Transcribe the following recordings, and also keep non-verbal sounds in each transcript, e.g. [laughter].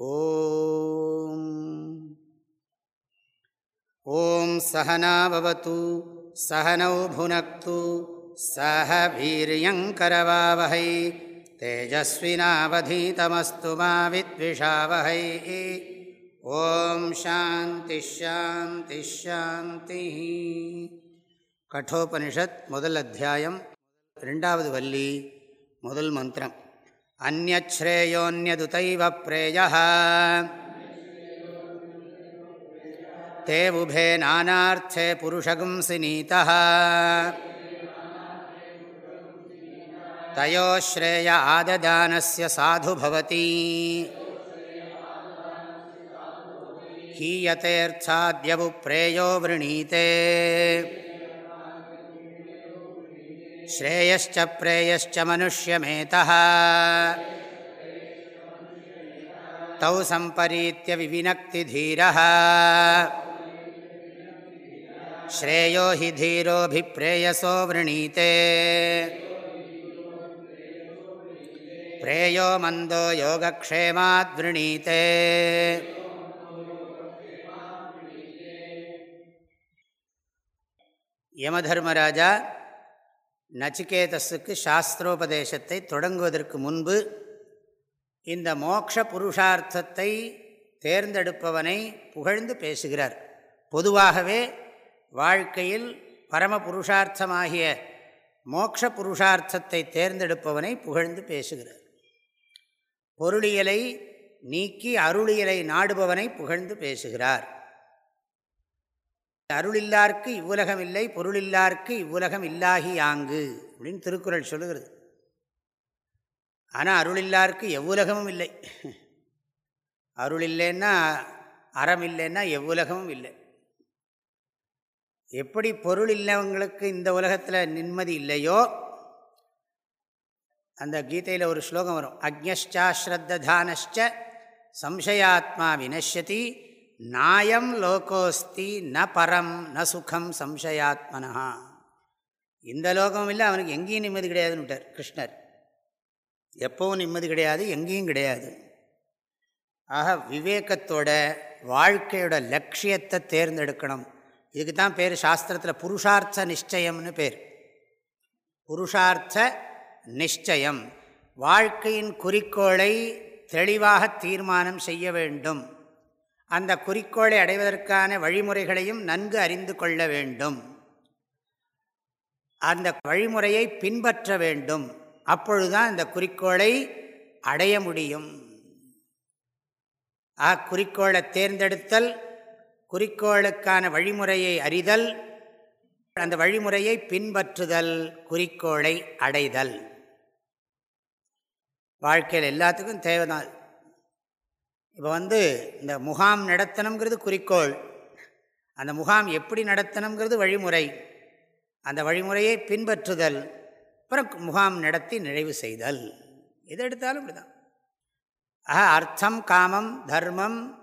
ॐ ॐ सहनावतु सहनौ भुनक्तु सह वीर्यङ्करवावहै तेजस्विनावधीतमस्तु मा विद्विषावहै ॐ शान्तिश्शान्तिश्शान्तिः கட்டோபனிஷத் முதல் அத்தியாயம் ரெண்டாவது வள்ளி முதல் மந்திரம் அந்நேயோன்யதுதைவ பிரேய தே உபே நானார்த்தே புருஷகும்சி நீதா தயோ ஆததானஸ்ய சாது பவதி. ஹீயத்தேர்த்தாத்யவு பிரேயோ விரணீதே. श्रेयश्च प्रेयश्च मनुष्यमेतः तौ सम्परीत्य विविनक्तिधीरः श्रेयो हि धीरोऽभिप्रेयसो वृणीते प्रेयो मन्दो योगक्षेमाद्वृणीते யமதர்மராஜா நச்சிகேதஸுக்கு சாஸ்திரோபதேசத்தை தொடங்குவதற்கு முன்பு இந்த மோக்ஷ புருஷார்த்தத்தை தேர்ந்தெடுப்பவனை புகழ்ந்து பேசுகிறார். பொதுவாகவே வாழ்க்கையில் பரம புருஷார்த்தமாகிய மோக்ஷ புருஷார்த்தத்தை தேர்ந்தெடுப்பவனை புகழ்ந்து பேசுகிறார். பொருளியலை நீக்கி அருளியலை நாடுபவனை புகழ்ந்து பேசுகிறார். அருளில்லார்க்கு இவ்வுலகம் இல்லை பொருளில்லார்க்கு இவ்வுலகம் இல்லாகி யாங்கு? அப்படின்னு திருக்குறள் சொல்லுகிறது. ஆனால் அருளில்லார்க்கு எவ்வுலகமும் இல்லை. அருள் இல்லைன்னா அறம் இல்லைன்னா எவ்வுலகமும் இல்லை. எப்படி பொருள் இல்லவங்களுக்கு இந்த உலகத்தில் நிம்மதி இல்லையோ அந்த கீதையில் ஒரு ஸ்லோகம் வரும். அக்ஞாஸ்ரத்தானச்ச சம்சயாத்மா வினஷ்யதி நாயம் லோகோஸ்தி ந பரம் ந சுகம் சம்சயாத்மனா இந்த லோகமும் இல்லை அவனுக்கு எங்கேயும் நிம்மதி கிடையாதுன்னு விட்டார் கிருஷ்ணர். எப்பவும் நிம்மதி கிடையாது எங்கேயும் கிடையாது. ஆக விவேகத்தோட வாழ்க்கையோட லட்சியத்தை தேர்ந்தெடுக்கணும். இதுக்கு தான் பேர் சாஸ்திரத்தில் புருஷார்த்த நிச்சயம்னு பேர். புருஷார்த்த நிச்சயம். வாழ்க்கையின் குறிக்கோளை தெளிவாக தீர்மானம் செய்ய வேண்டும். அந்த குறிக்கோளை அடைவதற்கான வழிமுறைகளையும் நன்கு அறிந்து கொள்ள வேண்டும். அந்த வழிமுறையை பின்பற்ற வேண்டும். அப்பொழுதுதான் இந்த குறிக்கோளை அடைய முடியும். ஆ குறிக்கோளை தேர்ந்தெடுத்தல் குறிக்கோளுக்கான வழிமுறையை அறிதல் அந்த வழிமுறையை பின்பற்றுதல் குறிக்கோளை அடைதல். வாழ்க்கையில் எல்லாத்துக்கும் தேவைதான். இப்போ வந்து இந்த முகாம் நடத்தணுங்கிறது குறிக்கோள். அந்த முகாம் எப்படி நடத்தணுங்கிறது வழிமுறை. அந்த வழிமுறையை பின்பற்றுதல். அப்புறம் முகாம் நடத்தி நிறைவு செய்தல். எது எடுத்தாலும் இப்படிதான் ஆஹா அர்த்தம் காமம் தர்மம்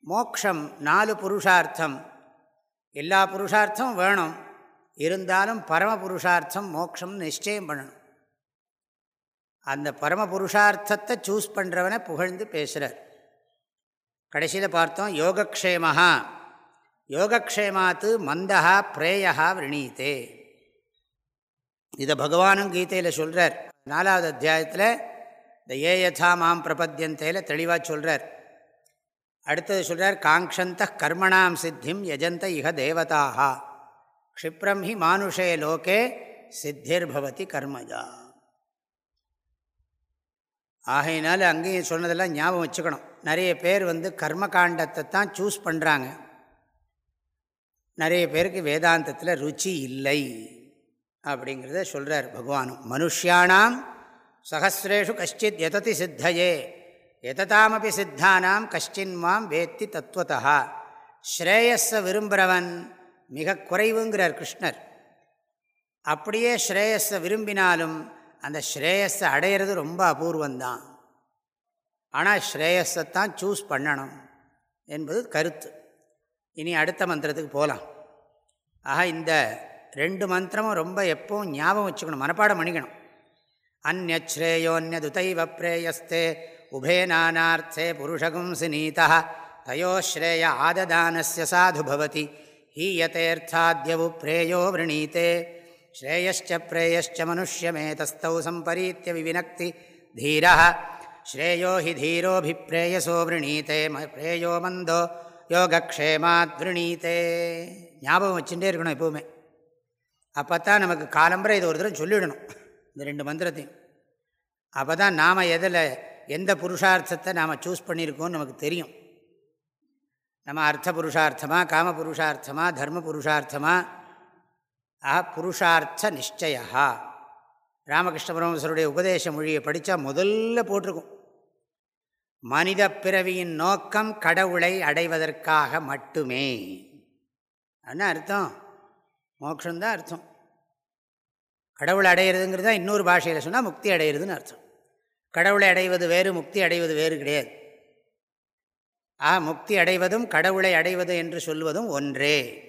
மோக்ஷம் நாலு புருஷார்த்தம். எல்லா புருஷார்த்தமும் வேணும். இருந்தாலும் பரம புருஷார்த்தம் மோக்ஷம் நிச்சயம் பண்ணணும். அந்த பரம புருஷார்த்தத்தை சூஸ் பண்ணுறவனை புகழ்ந்து பேசுகிறார் கடைசியில் பார்த்தோம் யோகக்ஷேமஹா. யோகக்ஷேமாத்து மந்தகா பிரேயா விரணீத்தே இதை பகவானும் கீதையில் சொல்கிறார் நாலாவது அத்தியாயத்தில் இந்த ஏ யதா மாம் பிரபத்தியந்தையில் தெளிவாக சொல்கிறார் அடுத்தது சொல்கிறார் காங்ஷந்த கர்மணாம் சித்திம் யஜந்த இக தேவதாகா க்ஷிப்ரம் ஹி மானுஷே லோகே சித்திர்பவதி கர்மஜா. ஆகையினால அங்கேயும் சொன்னதெல்லாம் ஞாபகம் வச்சுக்கணும். நிறைய பேர் வந்து கர்மகாண்டத்தை தான் சூஸ் பண்ணுறாங்க நிறைய பேருக்கு வேதாந்தத்தில் ருச்சி இல்லை அப்படிங்கிறத சொல்கிறார் பகவானும் மனுஷியானாம் சகசிரேஷு கஷ்டித் எததி சித்தையே. எததாமபி சித்தானாம் கஷ்டின் மாம் வேத்தி தத்துவத்தா ஸ்ரேயஸை விரும்புகிறவன் மிக குறைவுங்கிறார் கிருஷ்ணர். அப்படியே ஸ்ரேயஸை விரும்பினாலும் அந்த ஸ்ரேயஸை அடையிறது ரொம்ப அபூர்வந்தான் ஆனால் ஸ்ரேயஸைத்தான் சூஸ் பண்ணணும் என்பது கருத்து. இனி அடுத்த மந்திரத்துக்கு போகலாம் ஆக இந்த ரெண்டு மந்திரமும் ரொம்ப எப்பவும் ஞாபகம் வச்சுக்கணும் மனப்பாடம் பண்ணிக்கணும். அந்நேயோன்யதுதைவ பிரேயஸ்தே உபே நானார்த்தே புருஷகும் நீதா தயோஸ்ரேய ஆததானஸ்ய சாது பவதி ஹீயத்தேர்த்தாத்யவு பிரேயோ விரணீத்தே ஸ்ரேயச்ச பிரேயச்ச மனுஷ்யமேதஸ்தௌ சம்பரீத்திய விவினக்தி தீரா ஸ்ரேயோ ஹி தீரோபிப்ரேயசோ விரணீத்தே பிரேயோ மந்தோ யோகக்ஷேமாத் விரணீத்தே ஞாபகம் வச்சுட்டே இருக்கணும் எப்போவுமே. அப்போ தான் நமக்கு காலம்பரை இது ஒரு தடவை சொல்லிவிடணும் இந்த ரெண்டு மந்திரத்தையும். அப்போ தான் நாம் எதில் எந்த புருஷார்த்தத்தை நாம் சூஸ் பண்ணியிருக்கோம்னு நமக்கு தெரியும். நம்ம அர்த்த புருஷார்த்தமாக காம புருஷார்த்தமாக தர்ம புருஷார்த்தமாக புருஷார்த்த நிச்சயா ராமகிருஷ்ண பரமசருடைய உபதேச மொழியை படித்தா முதல்ல போட்டிருக்கும். மனித பிறவியின் நோக்கம் கடவுளை அடைவதற்காக மட்டுமே. என்ன அர்த்தம்? மோட்சம்தான் அர்த்தம். கடவுளை அடையிறதுங்கிறது தான் இன்னொரு பாஷையில் சொன்னால் முக்தி அடையிறதுன்னு அர்த்தம். கடவுளை அடைவது வேறு முக்தி அடைவது வேறு கிடையாது. ஆ முக்தி அடைவதும் கடவுளை அடைவது என்று சொல்வதும் ஒன்றே.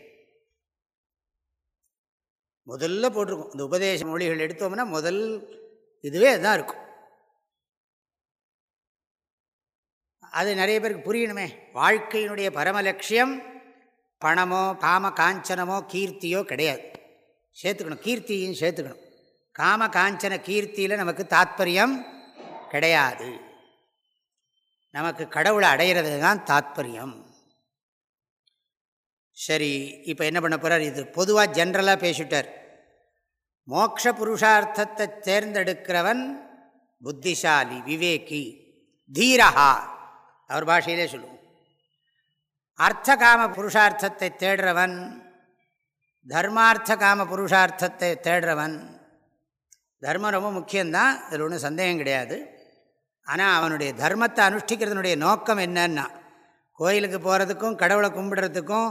முதல்ல போட்டிருக்கும். இந்த உபதேச மொழிகள் எடுத்தோம்னா முதல் இதுவே அதுதான் இருக்கும். அது நிறைய பேருக்கு புரியணுமே. வாழ்க்கையினுடைய பரம லட்சியம் பணமோ காம காஞ்சனமோ கீர்த்தியோ கிடையாது. சேர்த்துக்கணும். கீர்த்தியும் சேர்த்துக்கணும். காம காஞ்சன கீர்த்தியில் நமக்கு தாத்பரியம் கிடையாது. நமக்கு கடவுளை அடைகிறது தான் தாத்பரியம். சரி இப்போ என்ன பண்ண போகிறார் இது பொதுவாக ஜென்ரலாக பேசிட்டார். மோக்ஷ புருஷார்த்தத்தை தேர்ந்தெடுக்கிறவன் புத்திசாலி விவேகி தீரஹா. அவர் பாஷையிலே சொல்லுவோம். அர்த்த காம புருஷார்த்தத்தை தேடுறவன் தர்மார்த்த காம புருஷார்த்தத்தை தேடுறவன். தர்மம் ரொம்ப முக்கியம்தான் அதில் ஒன்றும் சந்தேகம் கிடையாது. ஆனால் அவனுடைய தர்மத்தை அனுஷ்டிக்கிறதுனுடைய நோக்கம் என்னன்னா கோயிலுக்கு போகிறதுக்கும் கடவுளை கும்பிடுறதுக்கும்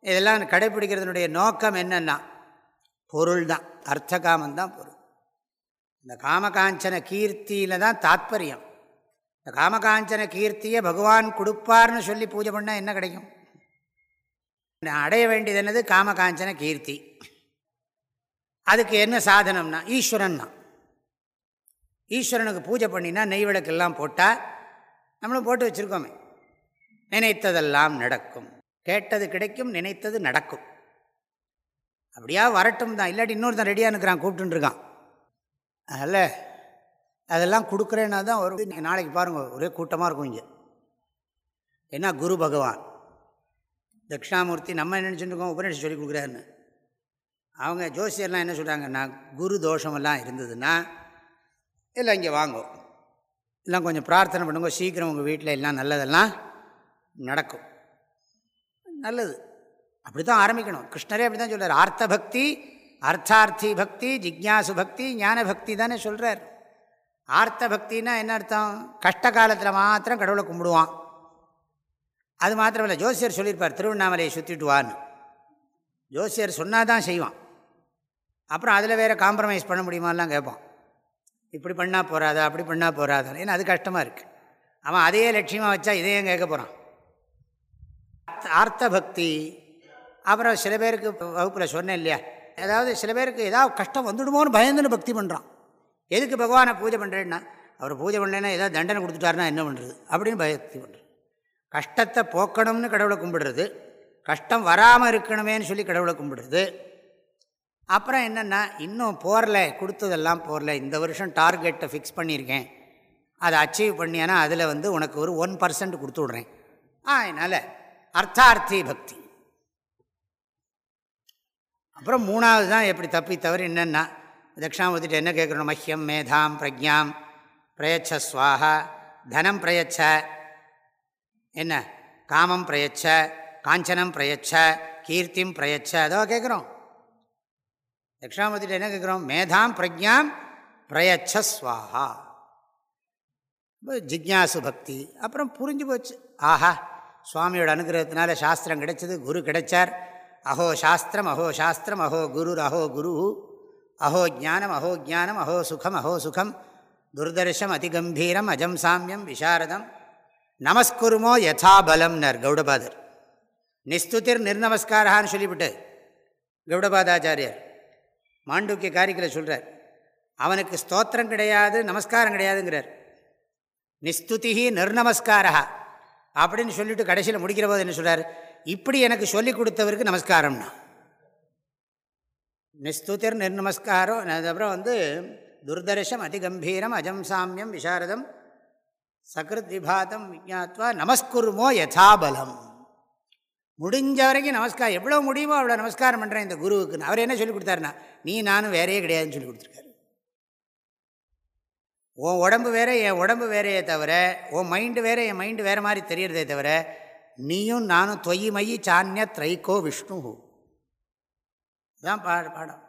இதெல்லாம் கடைப்பிடிக்கிறதுனுடைய நோக்கம் என்னென்னா பொருள் தான் அர்த்த காமந்தான் பொருள். இந்த காமகாஞ்சன கீர்த்தியில் தான் தாத்பரியம். இந்த காமகாஞ்சன கீர்த்தியை பகவான் கொடுப்பார்னு சொல்லி பூஜை பண்ணால் என்ன கிடைக்கும்? அடைய வேண்டியது என்னது? காமகாஞ்சன கீர்த்தி. அதுக்கு என்ன சாதனம்னா ஈஸ்வரன் தான் ஈஸ்வரனுக்கு பூஜை பண்ணினா நெய் விளக்கெல்லாம் போட்டால் நம்மளும் போட்டு வச்சுருக்கோமே. நினைத்ததெல்லாம் நடக்கும். கேட்டது கிடைக்கும் நினைத்தது நடக்கும். அப்படியா? வரட்டும் தான். இல்லாட்டி இன்னொருத்தன் ரெடியாக இருக்கிறான் கூப்பிட்டுருக்கான் அதில் அதெல்லாம் கொடுக்குறேன்னா தான் ஒரு நாளைக்கு பாருங்கள் ஒரே கூட்டமாக இருக்கும் இங்கே. ஏன்னா குரு பகவான்? தட்சிணாமூர்த்தி நம்ம என்ன நினச்சிட்டு உபநிஷம் சொல்லி கொடுக்குறாருன்னு. அவங்க ஜோசியர்லாம் என்ன சொல்கிறாங்கன்னா குரு தோஷமெல்லாம் இருந்ததுன்னா இல்லை இங்கே வாங்கும் எல்லாம் கொஞ்சம் பிரார்த்தனை பண்ணுங்க. சீக்கிரம் உங்கள் வீட்டில் எல்லாம் நல்லதெல்லாம் நடக்கும். நல்லது. அப்படி தான் ஆரம்பிக்கணும். கிருஷ்ணரே அப்படி தான் சொல்கிறார் ஆர்த்த பக்தி அர்த்தார்த்தி பக்தி ஜிக்யாசு பக்தி ஞான பக்தி தானே சொல்கிறார் ஆர்த்த பக்தின்னா என்ன அர்த்தம்? கஷ்ட காலத்தில் மாத்திரம் கடவுளை கும்பிடுவான். அது மாத்திரம் இல்லை ஜோசியர் சொல்லியிருப்பார் திருவண்ணாமலையை சுற்றிட்டு வான்னு. ஜோசியர் சொன்னால் தான் செய்வான். அப்புறம் அதில் வேறு காம்ப்ரமைஸ் பண்ண முடியுமாலாம் கேட்பான். இப்படி பண்ணால் போகாதா அப்படி பண்ணால் போகாதா ஏன்னா அது கஷ்டமாக இருக்குது அவன் அதையே லட்சியமாக வச்சா இதையும் கேட்க போகிறான் ஆர்த்த பக்தி அப்புறம் சில பேருக்கு வகுப்பில் சொன்னேன் இல்லையா? ஏதாவது சில பேருக்கு ஏதாவது கஷ்டம் வந்துடுமோன்னு பயந்துன்னு பக்தி பண்ணுறான் எதுக்கு பகவானை பூஜை பண்ணுறேன்னா அவர் பூஜை பண்ணலைன்னா ஏதாவது தண்டனை கொடுத்துட்டாருன்னா என்ன பண்ணுறது அப்படின்னு பக்தி பண்ணுறது கஷ்டத்தை போக்கணும்னு கடவுளை கும்பிடுறது. கஷ்டம் வராமல் இருக்கணுமேனு சொல்லி கடவுளை கும்பிடுறது. அப்புறம் என்னென்னா இன்னும் போரல கொடுத்ததெல்லாம் போரல இந்த வருஷம் டார்கெட்டை ஃபிக்ஸ் பண்ணியிருக்கேன். அதை அச்சீவ் பண்ணியானா அதில் வந்து உனக்கு ஒரு ஒன் பர்சன்ட் கொடுத்து விட்றேன். அதனால் அர்த்தார்த்தி பக்தி. அப்புறம் மூணாவது தான் எப்படி தப்பி தவறு என்னென்னா தட்சிணாமூர்த்திட்ட என்ன கேட்குறோம்? மஹ்யம் மேதாம் பிரஜாம் பிரயச்ச ஸ்வாஹா தனம் பிரயச்ச என்ன? காமம் பிரயச்ச காஞ்சனம் பிரயச்ச கீர்த்திம் பிரயச்ச அதோ கேட்குறோம். தட்சிணாமூர்த்திட்ட என்ன கேட்குறோம்? மேதாம் பிரஜாம் பிரயச்ச ஸ்வாஹா. ஜிக்யாசு பக்தி அப்புறம் புரிஞ்சு போச்சு. ஆஹா சுவாமியோட அனுகிரகத்தினால சாஸ்திரம் கிடைச்சது குரு கிடைச்சார். அஹோ சாஸ்திரம் அஹோ சாஸ்திரம் அஹோ குரு அஹோ குரு. அஹோ ஜானம் அஹோ ஜானம் அஹோ சுகம் அஹோ சுகம். துர்தர்ஷம் அதிகம்பீரம் அஜம் சாமியம் விசாரதம். நமஸ்குருமோ யதாபலம்னர் கௌடபாதர். நிஸ்துதிர் நிர்நமஸ்காரான்னு சொல்லிவிட்டு கௌடபாதாச்சாரியர் மாண்டூக்கிய காரிக்கில் சொல்கிறார் அவனுக்கு ஸ்தோத்திரம் கிடையாது நமஸ்காரம் கிடையாதுங்கிறார். நிஸ்துதிஹி நிர்நமஸ்காரா அப்படின்னு சொல்லிட்டு கடைசியில் முடிக்கிற போது என்ன சொல்கிறார் இப்படி எனக்கு சொல்லி கொடுத்தவருக்கு நமஸ்காரம்னா. நிஸ்துதிர் நிர்நமஸ்காரம் அதுக்கப்புறம் வந்து துர்தர்ஷம் அதிகம்பீரம் அஜம் சாமியம் விசாரதம் சக்ருத் விபாதம் விஜாத்வா நமஸ்குருமோ யதாபலம். முடிஞ்ச வரைக்கும் நமஸ்காரம் எவ்வளோ முடியுமோ அவ்வளோ நமஸ்காரம் பண்ணுறேன் இந்த குருவுக்கு. அவர் என்ன சொல்லி கொடுத்தாருன்னா நீ நானும் வேறையே கிடையாதுன்னு சொல்லி கொடுத்துருக்காரு. உன் உடம்பு வேற என் உடம்பு வேறையே தவிர உன் மைண்டு வேற என் மைண்டு வேறு மாதிரி தெரியறதே தவிர நீயும் நானும் தொய் மயி சான்ய திரைக்கோ விஷ்ணு இதுதான் பா பாடம்.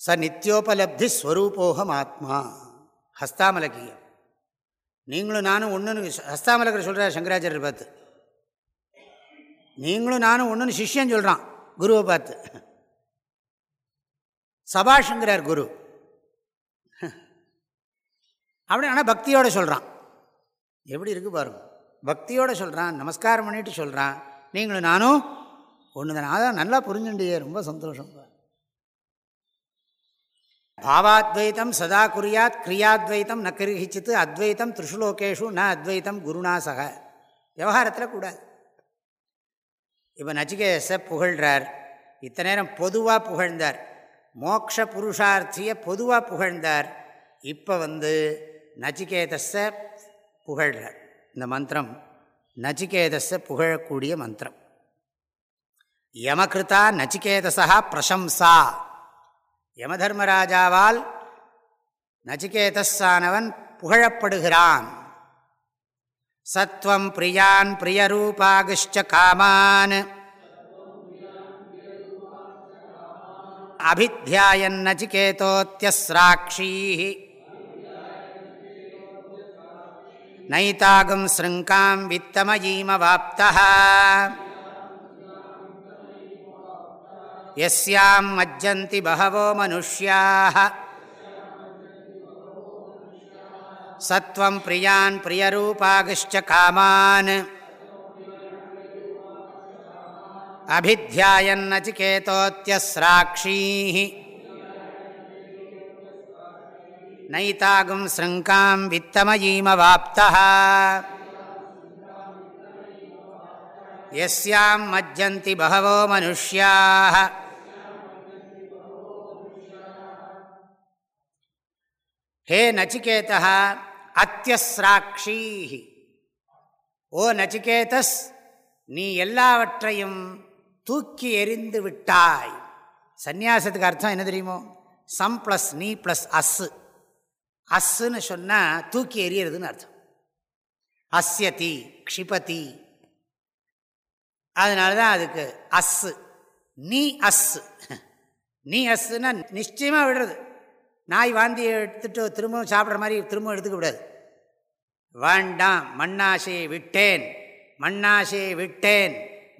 ச நித்தியோபலப்தி ஸ்வரூபோகம் ஆத்மா. ஹஸ்தாமலகியம் நீங்களும் நானும் ஒன்றுன்னு ஹஸ்தாமலகர் சொல்கிறார் சங்கராச்சாரியர் பார்த்து நீங்களும் நானும் ஒன்றுன்னு சிஷ்யன் சொல்கிறான் குருவை பார்த்து சபாஷங்கிறார் குரு. அப்படி ஆனால் பக்தியோடு சொல்கிறான் எப்படி இருக்குது பாருங்க. பக்தியோடு சொல்கிறான் நமஸ்காரம் பண்ணிட்டு சொல்கிறான் நீங்களும் நானும் ஒன்று தான் அதான் நல்லா புரிஞ்சுண்டியே ரொம்ப சந்தோஷம் பாவாத்வைத்தம் சதா குறியாத் கிரியாத்வைத்தம் ந கிரகிச்சித்து அத்வைத்தம் திருஷுலோகேஷு ந அத்வைத்தம் குருணா சக. விவகாரத்தில் கூடாது. இப்போ நச்சிகேச புகழ்கிறார் இத்தனை நேரம் பொதுவாக புகழ்ந்தார். மோக்ஷ புருஷார்த்தியை பொதுவாக புகழ்ந்தார். இப்போ வந்து நச்சிகேதஸை புகழ்கிறார் இந்த மந்திரம் நச்சிகேதஸை புகழக்கூடிய மந்திரம். யமகிருத்தா நச்சிகேதசா பிரசம்சா. யமதர்மராஜாவால் நச்சிகேதஸானவன் புகழப்படுகிறான். சத்வம் பிரியான் பிரியரூபாகிஷ்ட காமான். அபித்தியாயன் நச்சிகேதோத்தியஸ்ராட்சீ नैतागं शृङ्कां वित्तमयीमवाप्तः यस्यां मज्जन्ति बहवो मनुष्याः सत्वं प्रियान् प्रियरूपागिश्च कामान् अभिध्यायन्नचिकेतोत्यस्राक्षीः नैतागुं शृङ्कां वित्तमयीमवाप्तः यस्यां मज्जन्ति बहवो मनुष्याः हे नचिकेतः अत्यस्राक्षीः ஓ நச்சிகேதஸ் நீ எல்லாவற்றையும் தூக்கி எறிந்து விட்டாய் சந்நியாசத்துக்கு அர்த்தம் என்ன தெரியுமோ சம் ப்ளஸ் நீ ப்ளஸ் அஸ்ஸு அஸ்ஸுன்னு சொன்னால் தூக்கி எறியறதுன்னு அர்த்தம். அஸ்யதி க்ஷிபதி. அதனால தான் அதுக்கு அஸ்ஸு. நீ அஸ்ஸு. நீ அஸ்ஸுன்னா நிச்சயமாக விடுறது. நாய் வாந்தியை எடுத்துட்டு திரும்பவும் சாப்பிட்ற மாதிரி திரும்பவும் எடுத்துக்க விடாது வேண்டாம் மண்ணாசையை விட்டேன். மண்ணாசையை விட்டேன்.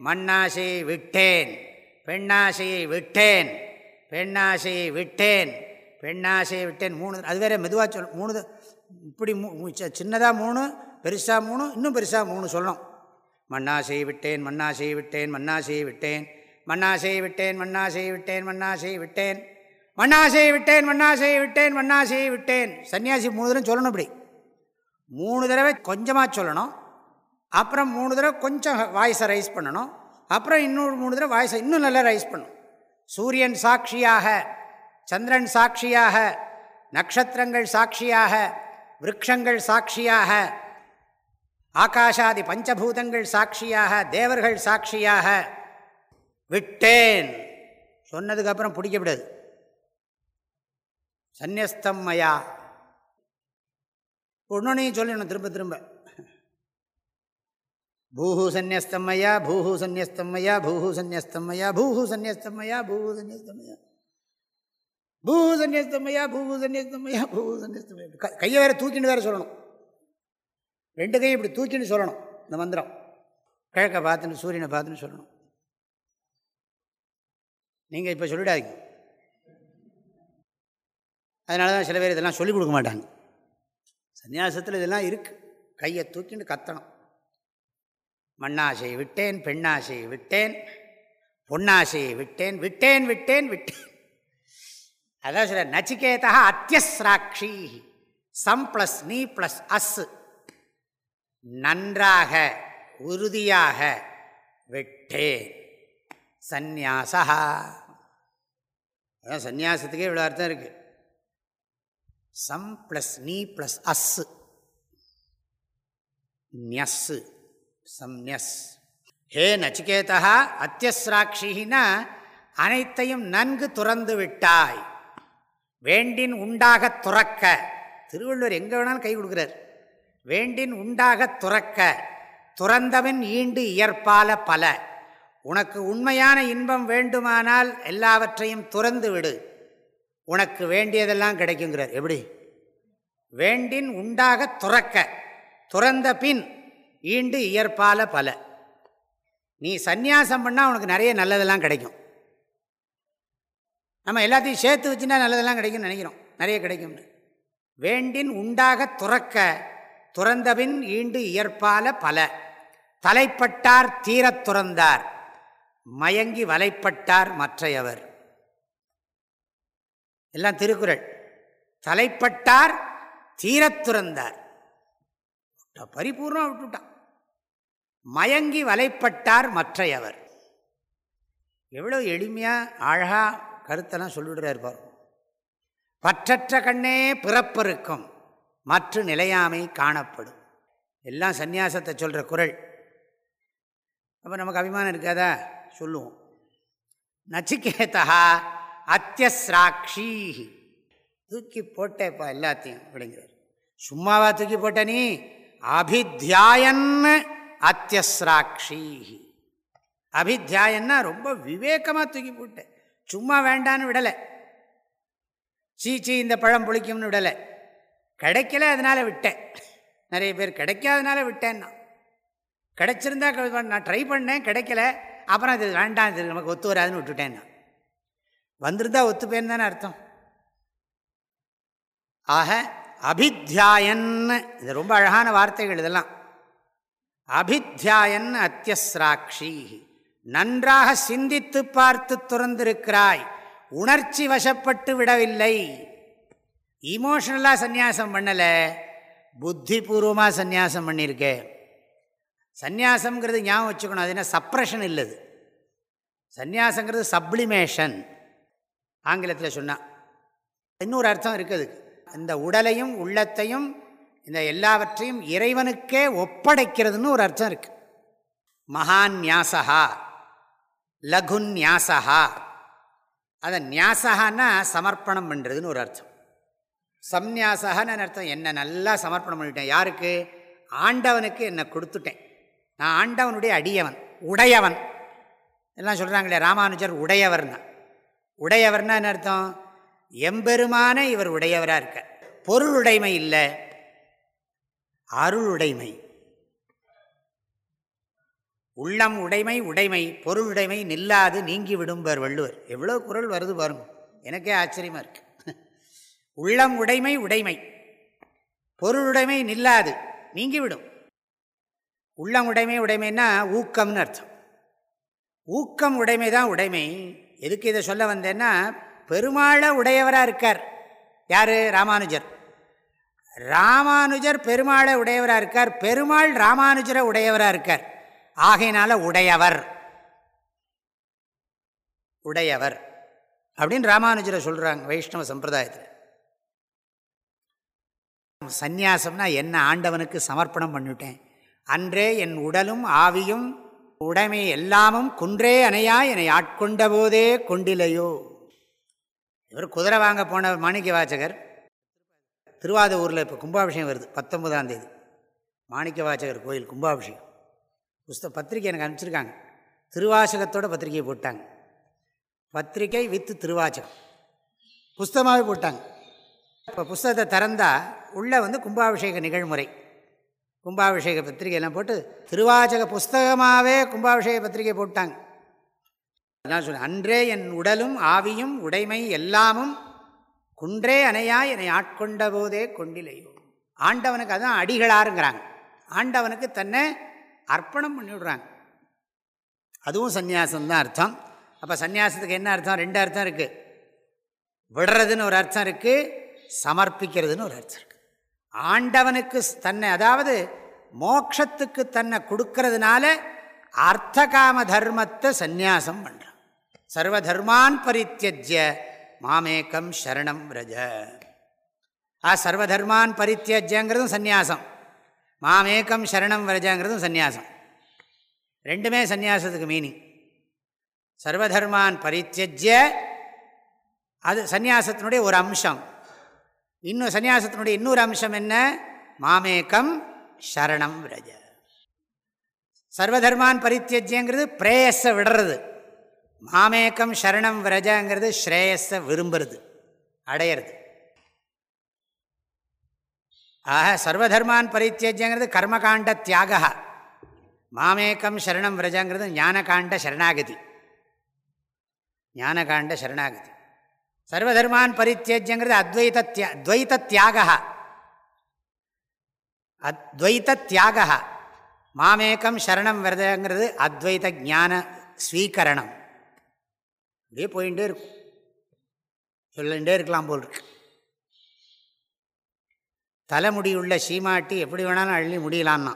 மண்ணாசையை விட்டேன். பெண்ணாசையை விட்டேன். பெண்ணாசையை விட்டேன். பெண்ணாசையை விட்டேன் மூணு அது வேறு மெதுவாக சொல் மூணு இப்படி மூ சின்னதாக மூணு பெருசாக மூணு இன்னும் பெருசாக மூணு சொல்லணும். மண்ணாசையை விட்டேன் மண்ணாசையை விட்டேன் மண்ணாசையை விட்டேன் மண்ணாசையை விட்டேன் மண்ணாசையை விட்டேன் மண்ணாசையை விட்டேன் மண்ணாசையை விட்டேன் மண்ணாசையை விட்டேன் மண்ணாசையை விட்டேன். சன்னியாசி மூணு தடவை சொல்லணும் இப்படி. மூணு தடவை கொஞ்சமாக சொல்லணும். அப்புறம் மூணு தடவை கொஞ்சம் வாய்ஸை ரைஸ் பண்ணணும். அப்புறம் இன்னொரு மூணு தடவை வாய்ஸை இன்னும் நல்லா ரைஸ் பண்ணணும். சூரியன் சாட்சியாக சந்திரன் சாட்சியாக நட்சத்திரங்கள் சாட்சியாக விரக்ஷங்கள் சாட்சியாக ஆகாஷாதி பஞ்சபூதங்கள் சாட்சியாக தேவர்கள் சாட்சியாக விட்டேன். சொன்னதுக்கப்புறம் பிடிக்கப்படாது சந்நியஸ்தம் மயா. ஒன்னொன்னையும் சொல்லணும் திரும்ப திரும்ப. பூஹு சந்நியஸ்தம்மையா பூஹு சந்நியஸ்தம்மையா பூஹு சந்நியஸ்தம்மையா பூஹு சந்நியஸ்தம்மையா பூஹு சந்நியஸ்தம்மையா பூஹு சந்நியஸ்தம்மையா பூஹு சந்நியஸ்தம்மையா பூஹு கையை வேற தூக்கின்னு வேற சொல்லணும். ரெண்டு கையும் இப்படி தூக்கின்னு சொல்லணும் இந்த மந்திரம். கிழக்க பார்த்துன்னு சூரியனை பார்த்துன்னு சொல்லணும். நீங்கள் இப்போ சொல்லிடாதீங்க. அதனால தான் சில பேர் இதெல்லாம் சொல்லிக் கொடுக்க மாட்டாங்க. சன்னியாசத்தில் இதெல்லாம் இருக்குது கையை தூக்கின்னு கத்தணும். மண்ணாசையை விட்டேன் பெண்ணாசையை விட்டேன் பொன்னாசையை விட்டேன் விட்டேன் விட்டேன் விட்டேன். அதான் சொல்ல நச்சிகேதா அத்தியஸ்ராட்சி சம் ப்ளஸ் நீ ப்ளஸ் அஸ் நன்றாக உறுதியாக விட்டேன். சந்நியாசா அதான் சந்நியாசத்துக்கே இவ்வளோ அர்த்தம் இருக்குது சம் ப்ளஸ் நீ ப்ளஸ் அஸ் சம் சம்யஸ் ஹே நச்சிகேதா அத்தியஸ்ராட்சின்னா அனைத்தையும் நன்கு துறந்து விட்டாய். வேண்டின் உண்டாக துறக்க. திருவள்ளுவர் எங்கே வேணாலும் கை கொடுக்குறார். வேண்டின் உண்டாக துறக்க. துறந்தவன் ஈண்டு இயற்பால பல. உனக்கு உண்மையான இன்பம் வேண்டுமானால் எல்லாவற்றையும் துறந்து விடு. உனக்கு வேண்டியதெல்லாம் கிடைக்குங்கிறார். எப்படி? வேண்டின் உண்டாக துறக்க. துறந்த பின் ஈண்டு இயற்பால பல. நீ சந்நியாசம் பண்ணால் உனக்கு நிறைய நல்லதெல்லாம் கிடைக்கும். நம்ம எல்லாத்தையும் சேர்த்து வச்சுன்னா நல்லதெல்லாம் கிடைக்கும்னு நினைக்கிறோம். நிறைய கிடைக்கும்னு. வேண்டின் உண்டாக துறக்க துறந்தபின் ஈண்டு இயற்பால பல. தலைப்பட்டார் தீரத் துறந்தார் மயங்கி வலைப்பட்டார் மற்றையவர். எல்லாம் திருக்குறள். தலைப்பட்டார் தீரத் துறந்தார். பரிபூர்ணம் விட்டுட்டான். மயங்கி வலைப்பட்டார் மற்றையவர். எவ்வளோ எளிமையாக அழகாக கருத்தெல்லாம் சொல்லிவிடுறாரு பாரு. பற்றற்ற கண்ணே பிறப்பிருக்கும் மற்ற நிலையாமை காணப்படும். எல்லாம் சந்நியாசத்தை சொல்கிற குரல். அப்போ நமக்கு அபிமானம் இருக்காதா? சொல்லுவோம். நச்சிகேதா அத்தியஸ்ராட்சி தூக்கி போட்டேப்பா எல்லாத்தையும் அப்படிங்கிறார் சும்மாவா தூக்கி போட்ட நீ? அபித்தியாயன் அத்தியஸ்ராட்சி அபித்தியாயன்னா ரொம்ப விவேகமாக தூக்கி போட்டேன் சும்மா வேண்டான்னு விடலை. சீச்சி இந்த பழம் புளிக்கும்னு விடலை. கிடைக்கல அதனால் விட்டேன். நிறைய பேர் கிடைக்காதனால விட்டேன்னா. கிடைச்சிருந்தா நான் ட்ரை பண்ணேன் கிடைக்கல. அப்புறம் அது வேண்டாம் இது நமக்கு ஒத்து வராதுன்னு விட்டுட்டேன் நான் வந்திருந்தா ஒத்துப்பேன்னு தானே அர்த்தம். ஆக அபித்தியாயன் இது ரொம்ப அழகான வார்த்தைகள் இதெல்லாம். அபித்தியாயன் அத்தியஸ்ராட்சி நன்றாக சிந்தித்து பார்த்து துறந்திருக்கிறாய். உணர்ச்சி வசப்பட்டு விடவில்லை. இமோஷனலாக சந்நியாசம் பண்ணலை. புத்திபூர்வமாக சந்நியாசம் பண்ணியிருக்கேன் சந்நியாசங்கிறது ஞாபகம் வச்சுக்கணும். அது என்ன? சப்ரஷன் இல்லது. சந்நியாசங்கிறது சப்ளிமேஷன் ஆங்கிலத்தில் சொன்னால் இன்னொரு அர்த்தம் இருக்குது. இந்த உடலையும் உள்ளத்தையும் இந்த எல்லாவற்றையும் இறைவனுக்கே ஒப்படைக்கிறதுன்னு ஒரு அர்த்தம் இருக்குது மகான் நியாசகா லகுன் நியாசகா அதை நியாசகான்னா சமர்ப்பணம் பண்ணுறதுன்னு ஒரு அர்த்தம். சம்நியாசகான்னு அர்த்தம்? என்ன நல்லா சமர்ப்பணம் பண்ணிட்டேன். யாருக்கு? ஆண்டவனுக்கு என்னை கொடுத்துட்டேன். நான் ஆண்டவனுடைய அடியவன் உடையவன். எல்லாம் சொல்கிறாங்களே ராமானுஜர் உடையவர்னா. உடையவர்னா என்ன அர்த்தம்? எம்பெருமான இவர் உடையவராக இருக்க பொருளுடைமை இல்லை. அருளுடைமை. உள்ளம் உடைமை உடைமை பொருளுடைமை நில்லாது நீங்கி விடும்பார் வள்ளுவர். எவ்வளோ குரல் வருது பாருங்க. எனக்கே ஆச்சரியமாக இருக்கு. [laughs] உள்ளம் உடைமை உடைமை பொருளுடைமை நில்லாது நீங்கிவிடும். உள்ளம் உடைமை உடைமைன்னா ஊக்கம்னு அர்த்தம். ஊக்கம் உடைமை தான் உடைமை. எதுக்கு இதை சொல்ல வந்தேன்னா பெருமாளை உடையவராக இருக்கார். யார்? ராமானுஜர். ராமானுஜர் பெருமாளை உடையவராக இருக்கார். பெருமாள் ராமானுஜரை உடையவராக இருக்கார். ஆகையினால உடையவர். உடையவர். அப்படின்னு ராமானுஜரை சொல்கிறாங்க வைஷ்ணவ சம்பிரதாயத்தில். சந்நியாசம்னா என்ன ஆண்டவனுக்கு சமர்ப்பணம் பண்ணிவிட்டேன் அன்றே என் உடலும் ஆவியும் உடைமை எல்லாமும் குன்றே அணையா என்னை ஆட்கொண்ட போதே கொண்டிலையோ. இவர் குதிரை வாங்க போன மாணிக்க வாச்சகர் திருவாதூரில் இப்போ கும்பாபிஷேகம் வருது பத்தொன்பதாம் தேதி. மாணிக்க வாச்சகர் கோயில் கும்பாபிஷேகம். புஸ்த பத்திரிக்கை எனக்கு அனுப்பிச்சிருக்காங்க. திருவாசகத்தோட பத்திரிக்கை போட்டாங்க. பத்திரிக்கை வித்து திருவாச்சகம் புஸ்தகமாகவே போட்டாங்க. இப்போ புஸ்தகத்தை திறந்தால் உள்ளே வந்து கும்பாபிஷேக நிகழ்முறை. கும்பாபிஷேக பத்திரிகையெல்லாம் போட்டு திருவாச்சக புஸ்தகமாகவே கும்பாபிஷேக பத்திரிகை போட்டாங்க. நான் சொன்னேன். அன்றே என் உடலும் ஆவியும் உடைமை எல்லாமும் குன்றே அணையா என்னை ஆட்கொண்ட போதே கொண்டிலையோ. ஆண்டவனுக்கு அதான் அடிகளாருங்கிறாங்க. ஆண்டவனுக்கு தன்னை அர்ப்பணம் பண்ணிவிடுறாங்க. அதுவும் சந்நியாசம்தான் அர்த்தம். அப்போ சந்நியாசத்துக்கு என்ன அர்த்தம்? ரெண்டு அர்த்தம் இருக்குது விடுறதுன்னு ஒரு அர்த்தம் இருக்குது சமர்ப்பிக்கிறதுன்னு ஒரு அர்த்தம் இருக்குது ஆண்டவனுக்கு தன்னை அதாவது மோக்ஷத்துக்கு தன்னை கொடுக்கறதுனால அர்த்தகாம தர்மத்தை சந்நியாசம் பண்ணுறான் சர்வதர்மான் பரித்தியஜ்ய மாமேக்கம் சரணம் ரஜ. ஆ சர்வதர்மான் பரித்தியஜங்கிறதும் சந்நியாசம். மாமேக்கம் சரணம் வரஜாங்கிறதும் சந்நியாசம். ரெண்டுமே சந்நியாசத்துக்கு மீனிங் சர்வதர்மான் பரித்தஜ்ய அது சந்நியாசத்தினுடைய ஒரு அம்சம். இன்னும் சந்நியாசத்தினுடைய இன்னொரு அம்சம் என்ன? மாமேக்கம் சரணம் விரஜ. சர்வதர்மான் பரித்தியஜ்யங்கிறது பிரேயஸை விடுறது. மாமேக்கம் சரணம் விரஜங்கிறது ஸ்ரேயஸை விரும்புறது அடையிறது. ஆக சர்வதர்மான் பரித்தியஜங்கிறது கர்மகாண்ட தியாக. மாமேக்கம் சரணம் விரஜங்கிறது ஞானகாண்ட சரணாகதி. ஞானகாண்ட சரணாகதி. சர்வதர்மான் பரித்தியஜங்கிறது அத்வைத தியா துவைத தியாக. அத்வைத தியாக. மாமேக்கம் சரணம் விரதங்கிறது அத்வைத ஜான ஸ்வீகரணம். அப்படியே போயிட்டே இருக்கும். சொல்லிகிட்டே இருக்கலாம் போல் இருக்கு. தலைமுடியுள்ள சீமாட்டி எப்படி வேணாலும் அள்ளி முடியலான்னா.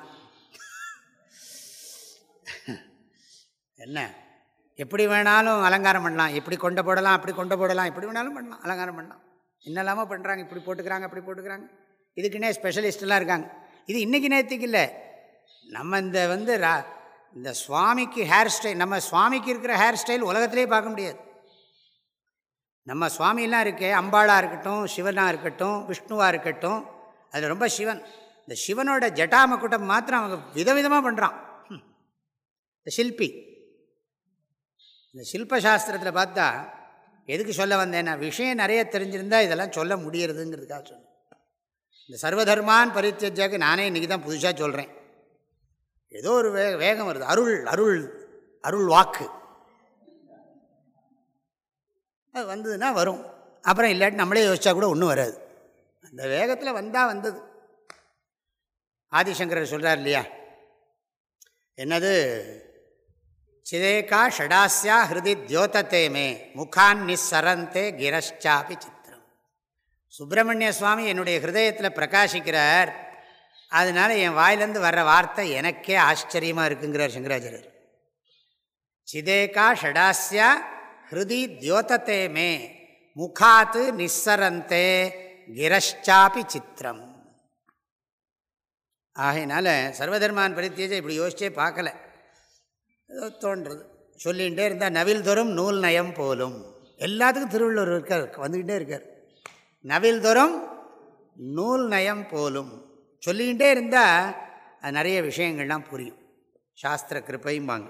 என்ன? எப்படி வேணாலும் அலங்காரம் பண்ணலாம். எப்படி கொண்ட போடலாம் அப்படி கொண்ட போடலாம். எப்படி வேணாலும் பண்ணலாம். அலங்காரம் பண்ணலாம். என்னெல்லாமோ பண்ணுறாங்க இப்படி போட்டுக்கிறாங்க அப்படி போட்டுக்கிறாங்க. இதுக்குன்னே ஸ்பெஷலிஸ்டெல்லாம் இருக்காங்க. இது இன்றைக்கி நேற்றுக்கு இல்லை. நம்ம இந்த வந்து ரா இந்த சுவாமிக்கு ஹேர் ஸ்டைல் நம்ம சுவாமிக்கு இருக்கிற ஹேர் ஸ்டைல் உலகத்திலே பார்க்க முடியாது. நம்ம சுவாமியெல்லாம் இருக்கே அம்பாளாக இருக்கட்டும் சிவனாக இருக்கட்டும் விஷ்ணுவாக இருக்கட்டும் அதில் ரொம்ப சிவன். இந்த சிவனோட ஜட்டாமக்கூட்டம் மாத்திரம் அவங்க விதவிதமாக பண்ணுறான் இந்த சில்பி. இந்த சில்பசாஸ்திரத்தில் பார்த்தா எதுக்கு சொல்ல வந்தேன்னா விஷயம் நிறைய தெரிஞ்சிருந்தால் இதெல்லாம் சொல்ல முடியறதுங்கிறதுக்காக சொன்னேன். இந்த சர்வதர்மான் பரித்தியஜாக்கு நானே இன்றைக்கி தான் புதுசாக சொல்கிறேன் ஏதோ ஒரு வே வேகம் வருது. அருள் அருள் அருள் வாக்கு. அது வந்ததுன்னா வரும். அப்புறம் இல்லாட்டி நம்மளே யோசிச்சா கூட ஒன்றும் வராது. அந்த வேகத்தில் வந்தால் வந்தது. ஆதிசங்கரர் சொல்கிறார் இல்லையா? என்னது? சிதேகா ஷடாஸ்யா ஹிருதி தியோதத்தே மே முகான் நிஸ்ஸரந்தே கிரஷ்சாபி சித்திரம். சுப்பிரமணிய சுவாமி என்னுடைய ஹிருதயத்தில் பிரகாசிக்கிறார். அதனால் என் வாயிலேருந்து வர்ற வார்த்தை எனக்கே ஆச்சரியமாக இருக்குங்கிறார் சங்கராச்சாரியர். சிதேகா ஷடாஸ்யா ஹிருதி தியோதத்தே மே முகாத்து நிஸ்ஸரந்தே கிரஷ்சாபி சித்திரம். ஆகையினால சர்வதர்மான் பரித்தியஜை இப்படி யோசிச்சே பார்க்கல. ஏதோ தோன்றுறது சொல்லிகிட்டே இருந்தால் நவில் தோறும் நூல் நயம் போலும். எல்லாத்துக்கும் திருவள்ளுவர் இருக்கார் வந்துக்கிட்டே இருக்கார். நவில் தோறும் நூல் நயம் போலும். சொல்லிக்கிட்டே இருந்தால் அது நிறைய விஷயங்கள்லாம் புரியும். சாஸ்திர கிருப்பையும்பாங்க.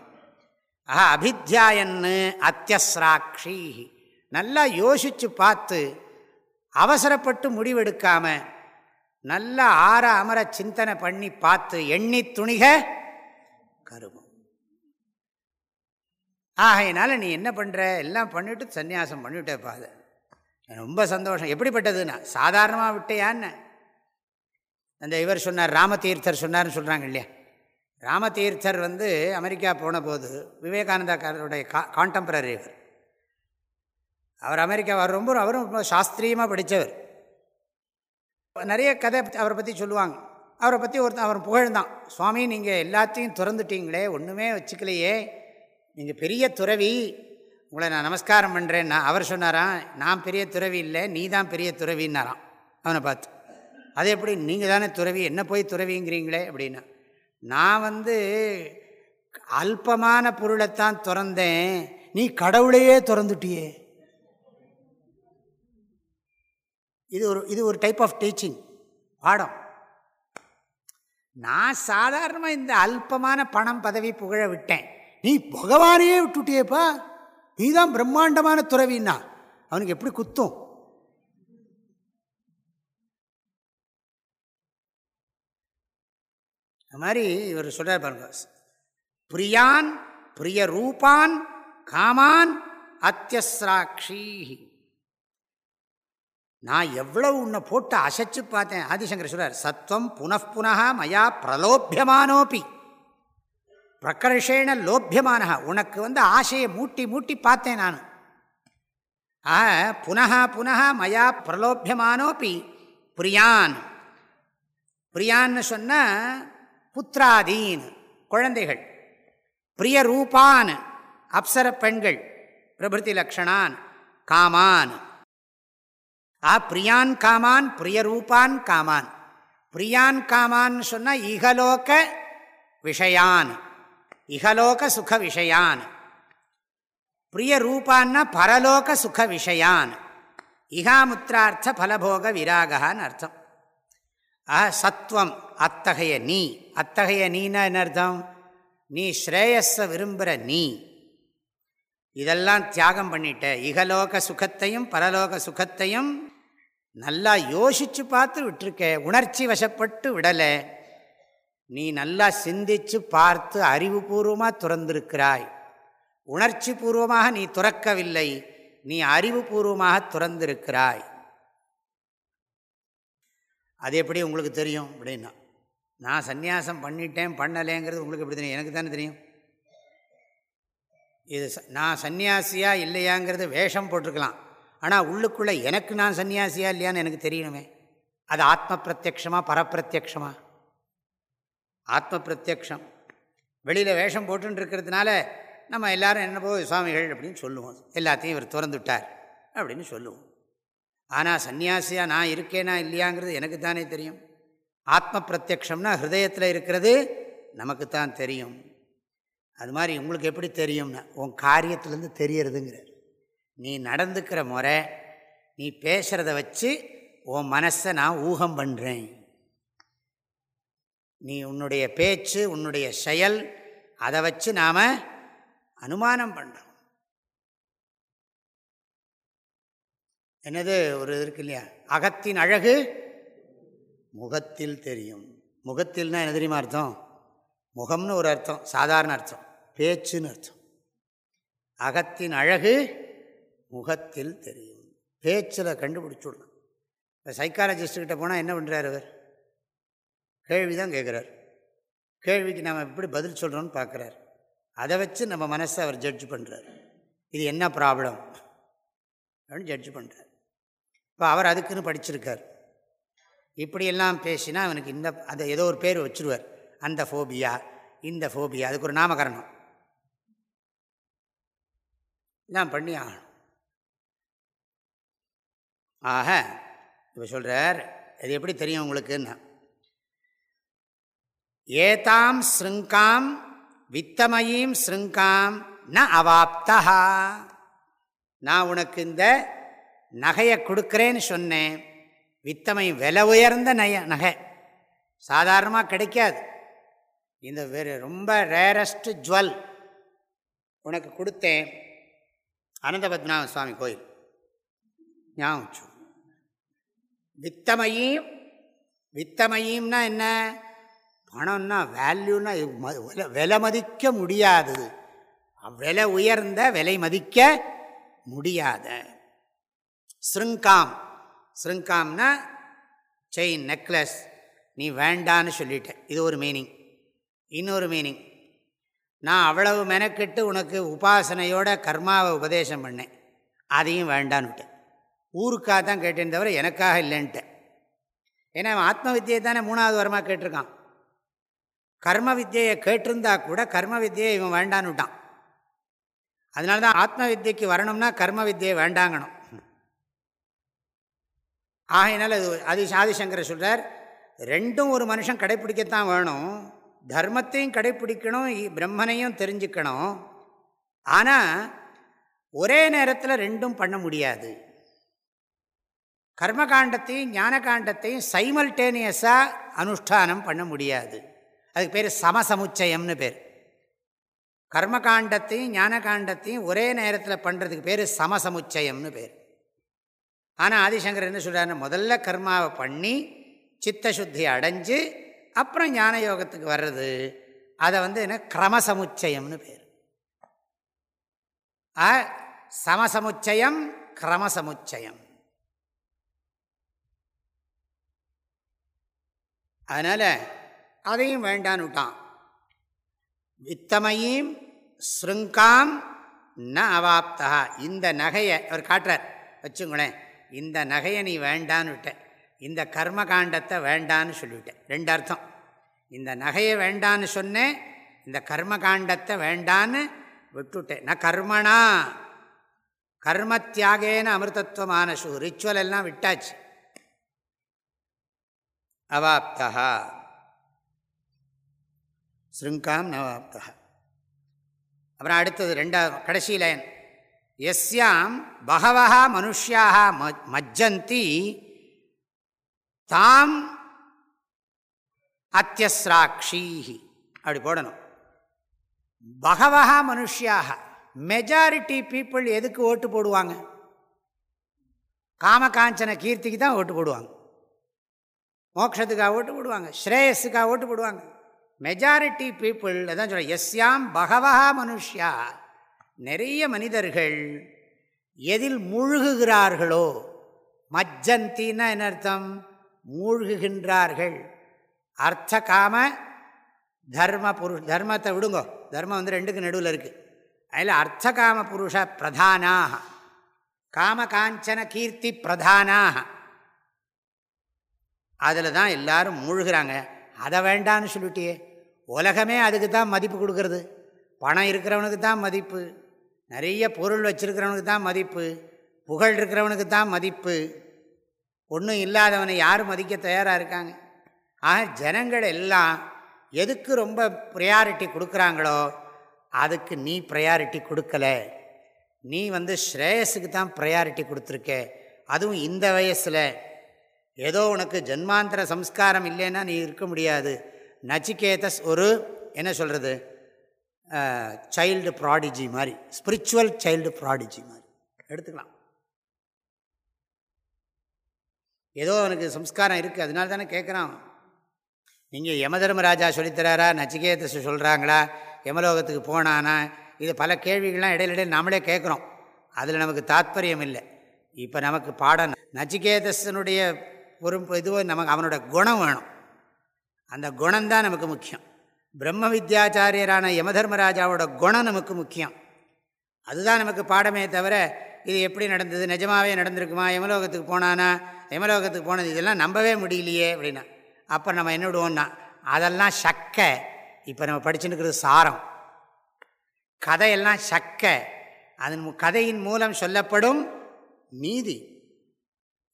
ஆஹா அபித்தியாயன்னு அத்தியஸ்ராட்சி நல்லா யோசித்து பார்த்து அவசரப்பட்டு முடிவெடுக்காமல் நல்லா ஆற அமர சிந்தனை பண்ணி பார்த்து எண்ணி துணிக கருமம். ஆகையினால நீ என்ன பண்ணுற எல்லாம் பண்ணிவிட்டு சன்னியாசம் பண்ணிட்டே பாத ரொம்ப சந்தோஷம். எப்படிப்பட்டதுன்னா சாதாரணமாக விட்டையான்னு. அந்த இவர் சொன்னார் ராமதீர்த்தர் சொன்னார்னு சொல்கிறாங்க இல்லையா? ராமதீர்த்தர் வந்து அமெரிக்கா போன போது விவேகானந்தாக்காரருடைய கா கான்டெம்பரரி இவர். அவர் அமெரிக்கா அவர் ரொம்ப அவரும் ரொம்ப சாஸ்திரியமாக படித்தவர் நிறைய கதை அவரை பற்றி சொல்லுவாங்க. அவரை பற்றி ஒருத்தன் அவர் புகழ்ந்தான். சுவாமி நீங்கள் எல்லாத்தையும் திறந்துட்டீங்களே ஒன்றுமே வச்சுக்கலையே. நீங்கள் பெரிய துறவி. உங்களை நான் நமஸ்காரம் பண்ணுறேன்னா அவர் சொன்னாராம் நான் பெரிய துறவி இல்லை நீ தான் பெரிய துறவின்னாராம். அவனை பார்த்து அது எப்படி? நீங்கள் தானே துறவி என்ன போய் துறவிங்கிறீங்களே? அப்படின்னா நான் வந்து அல்பமான பொருளைத்தான் திறந்தேன். நீ கடவுளையே திறந்துட்டியே. இது ஒரு இது ஒரு டைப் ஆஃப் டீச்சிங் பாடம். நான் சாதாரணமாக இந்த அல்பமான பணம் பதவி புகழ விட்டேன். நீ பகவானையே விட்டுட்டியேப்பா. நீ தான் பிரம்மாண்டமான துறவின்னா. அவனுக்கு எப்படி குத்தும்? அது மாதிரி இவர் சொல்கிறார் பாருங்க. பிரியான் பிரிய ரூபான் காமான் அத்தியஸ்ராட்சி நான் எவ்வளவு உன்னை போட்டு அசைச்சு பார்த்தேன்? ஆதிசங்கர் சொல்றார் சத்வம் புனப்புனக மயா பிரலோபியமானோப்பி பிரகர்ஷேன லோபியமானஹா. உனக்கு வந்து ஆசையை மூட்டி மூட்டி பார்த்தேன் நான். ஆஹ புனகா புனகா மயா பிரலோபியமானோப்பி பிரியான். பிரியான்னு சொன்ன புத்திராதீன் குழந்தைகள். பிரிய ரூபான் அப்சர பெண்கள். பிரபிருதி லக்ஷணான் காமான். ஆ பிரியான் காமான் பிரியரூபான் காமான். பிரியான் காமான் சொன்னால் இகலோக விஷயான். இகலோக சுக விஷயான். பிரிய ரூபான்னா பரலோக சுக விஷயான். இகாமுத்திரார்த்த பலபோக விராகான்னு அர்த்தம். ஆ சத்வம் அத்தகைய நீ. அத்தகைய நீனா என்ன அர்த்தம்? நீ ஸ்ரேயஸ விரும்புகிற நீ. இதெல்லாம் தியாகம் பண்ணிட்ட. இகலோக சுகத்தையும் பரலோக சுகத்தையும் நல்லா யோசித்து பார்த்து விட்டுருக்க. உணர்ச்சி வசப்பட்டு விடலை. நீ நல்லா சிந்திச்சு பார்த்து அறிவுபூர்வமாக துறந்திருக்கிறாய். உணர்ச்சி பூர்வமாக நீ துறக்கவில்லை. நீ அறிவுபூர்வமாக துறந்திருக்கிறாய். அது எப்படி உங்களுக்கு தெரியும் அப்படின்னா நான் சந்நியாசம் பண்ணிட்டேன் பண்ணலேங்கிறது உங்களுக்கு எப்படி தெரியும்? எனக்கு தானே தெரியும். இது நான் சன்னியாசியா இல்லையாங்கிறது வேஷம் போட்டிருக்கலாம். ஆனால் உள்ளுக்குள்ளே எனக்கு நான் சன்னியாசியா இல்லையான்னு எனக்கு தெரியணுமே. அது ஆத்ம பிரத்யக்ஷமா பரப்பிரத்யக்ஷமா? ஆத்ம பிரத்யக்ஷம் வெளியில் வேஷம் போட்டுன்னு இருக்கிறதுனால நம்ம எல்லாரும் என்ன போ சுவாமிகள் அப்படின்னு சொல்லுவோம். எல்லாத்தையும் இவர் திறந்துட்டார் அப்படின்னு சொல்லுவோம். ஆனால் சன்னியாசியாக நான் இருக்கேனா இல்லையாங்கிறது எனக்கு தானே தெரியும். ஆத்ம பிரத்யக்ஷம்னா ஹிருதயத்தில் இருக்கிறது நமக்கு தான் தெரியும். அது மாதிரி உங்களுக்கு எப்படி தெரியும்னா உன் காரியத்துலேருந்து தெரியறதுங்கிறார். நீ நடந்துக்கிற முறை நீ பேசுகிறத வச்சு உன் மனசை நான் ஊகம் பண்ணுறேன் நீ உன்னுடைய பேச்சு உன்னுடைய செயல் அதை வச்சு நாம் அனுமானம் பண்ணுறோம் என்னது ஒரு இருக்கு இல்லையா? அகத்தின் அழகு முகத்தில் தெரியும். முகத்தில்னா என்ன தெரியுமா அர்த்தம்? முகம்னு ஒரு அர்த்தம் சாதாரண அர்த்தம் பேச்சுன்னு அர்த்தம். அகத்தின் அழகு முகத்தில் தெரியும். பேச்சில் கண்டுபிடிச்சுடலாம். இப்போ சைக்காலஜிஸ்ட்டுக்கிட்ட போனால் என்ன பண்ணுறார் அவர்? கேள்வி தான் கேட்குறார் கேள்விக்கு நம்ம எப்படி பதில் சொல்கிறோன்னு பார்க்குறார் அதை வச்சு நம்ம மனசை அவர் ஜட்ஜ் பண்ணுறார் இது என்ன ப்ராப்ளம் அப்படின்னு ஜட்ஜ் பண்ணுறார் இப்போ அவர் அதுக்குன்னு படிச்சிருக்கார். இப்படியெல்லாம் பேசினா அவனுக்கு இந்த அதை ஏதோ ஒரு பேர் வச்சுருவார். அந்த ஃபோபியா இந்த ஃபோபியா அதுக்கு ஒரு நாமகரணம். எல்லாம் பண்ணி ஆகணும். ஆக இப்போ சொல்கிறார் அது எப்படி தெரியும் உங்களுக்குன்னு? ஏதாம் ஸ்ருங்காம் வித்தமயீம் ஸ்ருங்காம் ந அவாப்தா நான் உனக்கு இந்த நகையை கொடுக்குறேன்னு சொன்னேன். வித்தமை விலை உயர்ந்த நய நகை. சாதாரணமாக கிடைக்காது. இந்த வெறு ரொம்ப ரேரஸ்ட் ஜுவல் உனக்கு கொடுத்தேன். அனந்த பத்மநாப சுவாமி கோயில். ஞாபகம் வித்தமயீம் வித்தமயீம்னா என்ன? பணம்னா வேல்யூன்னா விலை மதிக்க முடியாதது விலை உயர்ந்த விலை மதிக்க முடியாத. ஸ்ருங்காம் ஸ்ருங்காம்னா செயின் நெக்லஸ் நீ வேண்டான்னு சொல்லிட்ட. இது ஒரு மீனிங் இன்னொரு மீனிங் நான் அவ்வளவு மெனக்கெட்டு உனக்கு உபாசனையோட கர்மாவை உபதேசம் பண்ணேன். அதையும் வேண்டான்னு ஊருக்காக தான் கேட்டேன் தவிர எனக்காக இல்லைன்ட்டேன் ஏன்னா ஆத்ம வித்தியை தானே மூணாவது வரமாக கேட்டிருக்கான். கர்ம வித்தியை கேட்டிருந்தா கூட கர்ம வித்தியை இவன் வேண்டான்னுட்டான். அதனால தான் ஆத்ம வித்தியக்கு வரணும்னா கர்ம வித்தியை வேண்டாங்கணும். ஆகையினால அது ஆதி ஆதிசங்கரை சொல்கிறார் ரெண்டும் ஒரு மனுஷன் கடைப்பிடிக்கத்தான் வேணும். தர்மத்தையும் கடைப்பிடிக்கணும் பிரம்மனையும் தெரிஞ்சுக்கணும். ஆனால் ஒரே நேரத்தில் ரெண்டும் பண்ண முடியாது. கர்மகாண்டத்தையும் ஞான காண்டத்தையும் சைமல்டேனியஸாக அனுஷ்டானம் பண்ண முடியாது. அதுக்கு பேர் சமசமுச்சயம்னு பேர். கர்மகாண்டத்தையும் ஞான காண்டத்தையும் ஒரே நேரத்தில் பண்ணுறதுக்கு பேர் சமசமுச்சயம்னு பேர். ஆனால் ஆதிசங்கர் என்ன சொல்கிறாருன்னு முதல்ல கர்மாவை பண்ணி சித்த சுத்தி அடைஞ்சு அப்புறம் ஞான யோகத்துக்கு வர்றது. அதை வந்து என்ன கிரமசமுச்சயம்னு பேர். சமசமுச்சயம் கிரமசமுச்சயம். அதனால் அதையும் வேண்டான்னு விட்டான். வித்தமையும் ஸ்ருங்காம் ந அவாப்தா. இந்த நகையை அவர் காட்டுறார். வச்சுங்களேன் இந்த நகையை நீ வேண்டான்னு விட்ட. இந்த கர்மகாண்டத்தை வேண்டான்னு சொல்லிவிட்டேன் ரெண்டு அர்த்தம். இந்த நகையை வேண்டான்னு சொன்னேன் இந்த கர்மகாண்டத்தை வேண்டான்னு விட்டுவிட்டேன். நான் கர்மனா கர்மத்தியாகேன அமிர்தத்துவமான ஷூ ரிச்சுவல் எல்லாம் விட்டாச்சு. அவாப்தா ஸ்ருங்காம் நவாப்தா அப்புறம் அடுத்தது ரெண்டாவது கடைசி லைன். எஸ்யாம் பகவா மனுஷியாக மஜ்ஜந்தி தாம் அத்தியஸ்ராட்சீஹி அப்படி போடணும். பகவா மனுஷியாக மெஜாரிட்டி பீப்புள் எதுக்கு ஓட்டு போடுவாங்க? காமகாஞ்சன கீர்த்திக்கு தான் ஓட்டு போடுவாங்க. மோக்ஷத்துக்காக ஓட்டு போடுவாங்க ஸ்ரேயஸுக்காக ஓட்டு போடுவாங்க. மெஜாரிட்டி பீப்புள் அதான் சொல்கிறேன் எஸ்யாம் பகவா மனுஷியா. நிறைய மனிதர்கள் எதில் மூழ்குகிறார்களோ மஜ்ஜந்தின்னா என்ன அர்த்தம்? மூழ்குகின்றார்கள். அர்த்த காம தர்ம புரு தர்மத்தை விடுங்கோ. தர்மம் வந்து ரெண்டுக்கு நடுவில் இருக்குது அதில் அர்த்த காம புருஷ பிரதானாக காம காஞ்சன கீர்த்தி பிரதானாக அதில் தான் எல்லோரும் மூழ்கிறாங்க. அதை வேண்டான்னு சொல்லிட்டியே. உலகமே அதுக்கு தான் மதிப்பு கொடுக்கறது. பணம் இருக்கிறவனுக்கு தான் மதிப்பு. நிறைய பொருள் வச்சுருக்கிறவனுக்கு தான் மதிப்பு. புகழ் இருக்கிறவனுக்கு தான் மதிப்பு. ஒன்றும் இல்லாதவனை யாரும் மதிக்க தயாராக இருக்காங்க. ஆக ஜனங்கள் எல்லாம் எதுக்கு ரொம்ப ப்ரையாரிட்டி கொடுக்குறாங்களோ அதுக்கு நீ ப்ரையாரிட்டி கொடுக்கல. நீ வந்து ஸ்ரேயஸுக்கு தான் ப்ரையாரிட்டி கொடுத்துருக்க. அதுவும் இந்த வயசில். ஏதோ உனக்கு ஜென்மாந்திர சம்ஸ்காரம் இல்லைன்னா நீ இருக்க முடியாது. நச்சிகேதஸ் ஒரு என்ன சொல்கிறது சைல்டு ப்ராடிஜி மாதிரி ஸ்பிரிச்சுவல் சைல்டு ப்ராடிஜி மாதிரி. எடுத்துக்கலாம். ஏதோ அவனுக்கு சம்ஸ்காரம் இருக்குது அதனால தானே கேட்குறான் நீங்கள் யமதர்மராஜா சொல்லித்தராரா? நச்சிகேதஸ் சொல்கிறாங்களா யமலோகத்துக்கு போனானா? இது பல கேள்விகள்லாம் இடையிலிடையே நாமளே கேட்குறோம் அதில் நமக்கு தாத்பரியம் இல்லை. இப்போ நமக்கு பாடம் நச்சிகேதஸனுடைய ஒரு இதுவோ நமக்கு அவனோட குணம் வேணும். அந்த குணம்தான் நமக்கு முக்கியம். பிரம்ம வித்யாச்சாரியரான யமதர்மராஜாவோட குணம் நமக்கு முக்கியம். அதுதான் நமக்கு பாடமே தவிர இது எப்படி நடந்தது நிஜமாகவே நடந்திருக்குமா யமலோகத்துக்கு போனானா யமலோகத்துக்கு போனது இதெல்லாம் நம்பவே முடியலையே அப்படின்னா அப்போ நம்ம என்ன விடுவோம்னா அதெல்லாம் சக்க இப்போ நம்ம படிச்சுன்னு சாரம். கதையெல்லாம் சக்க அதன் கதையின் மூலம் சொல்லப்படும் நீதி.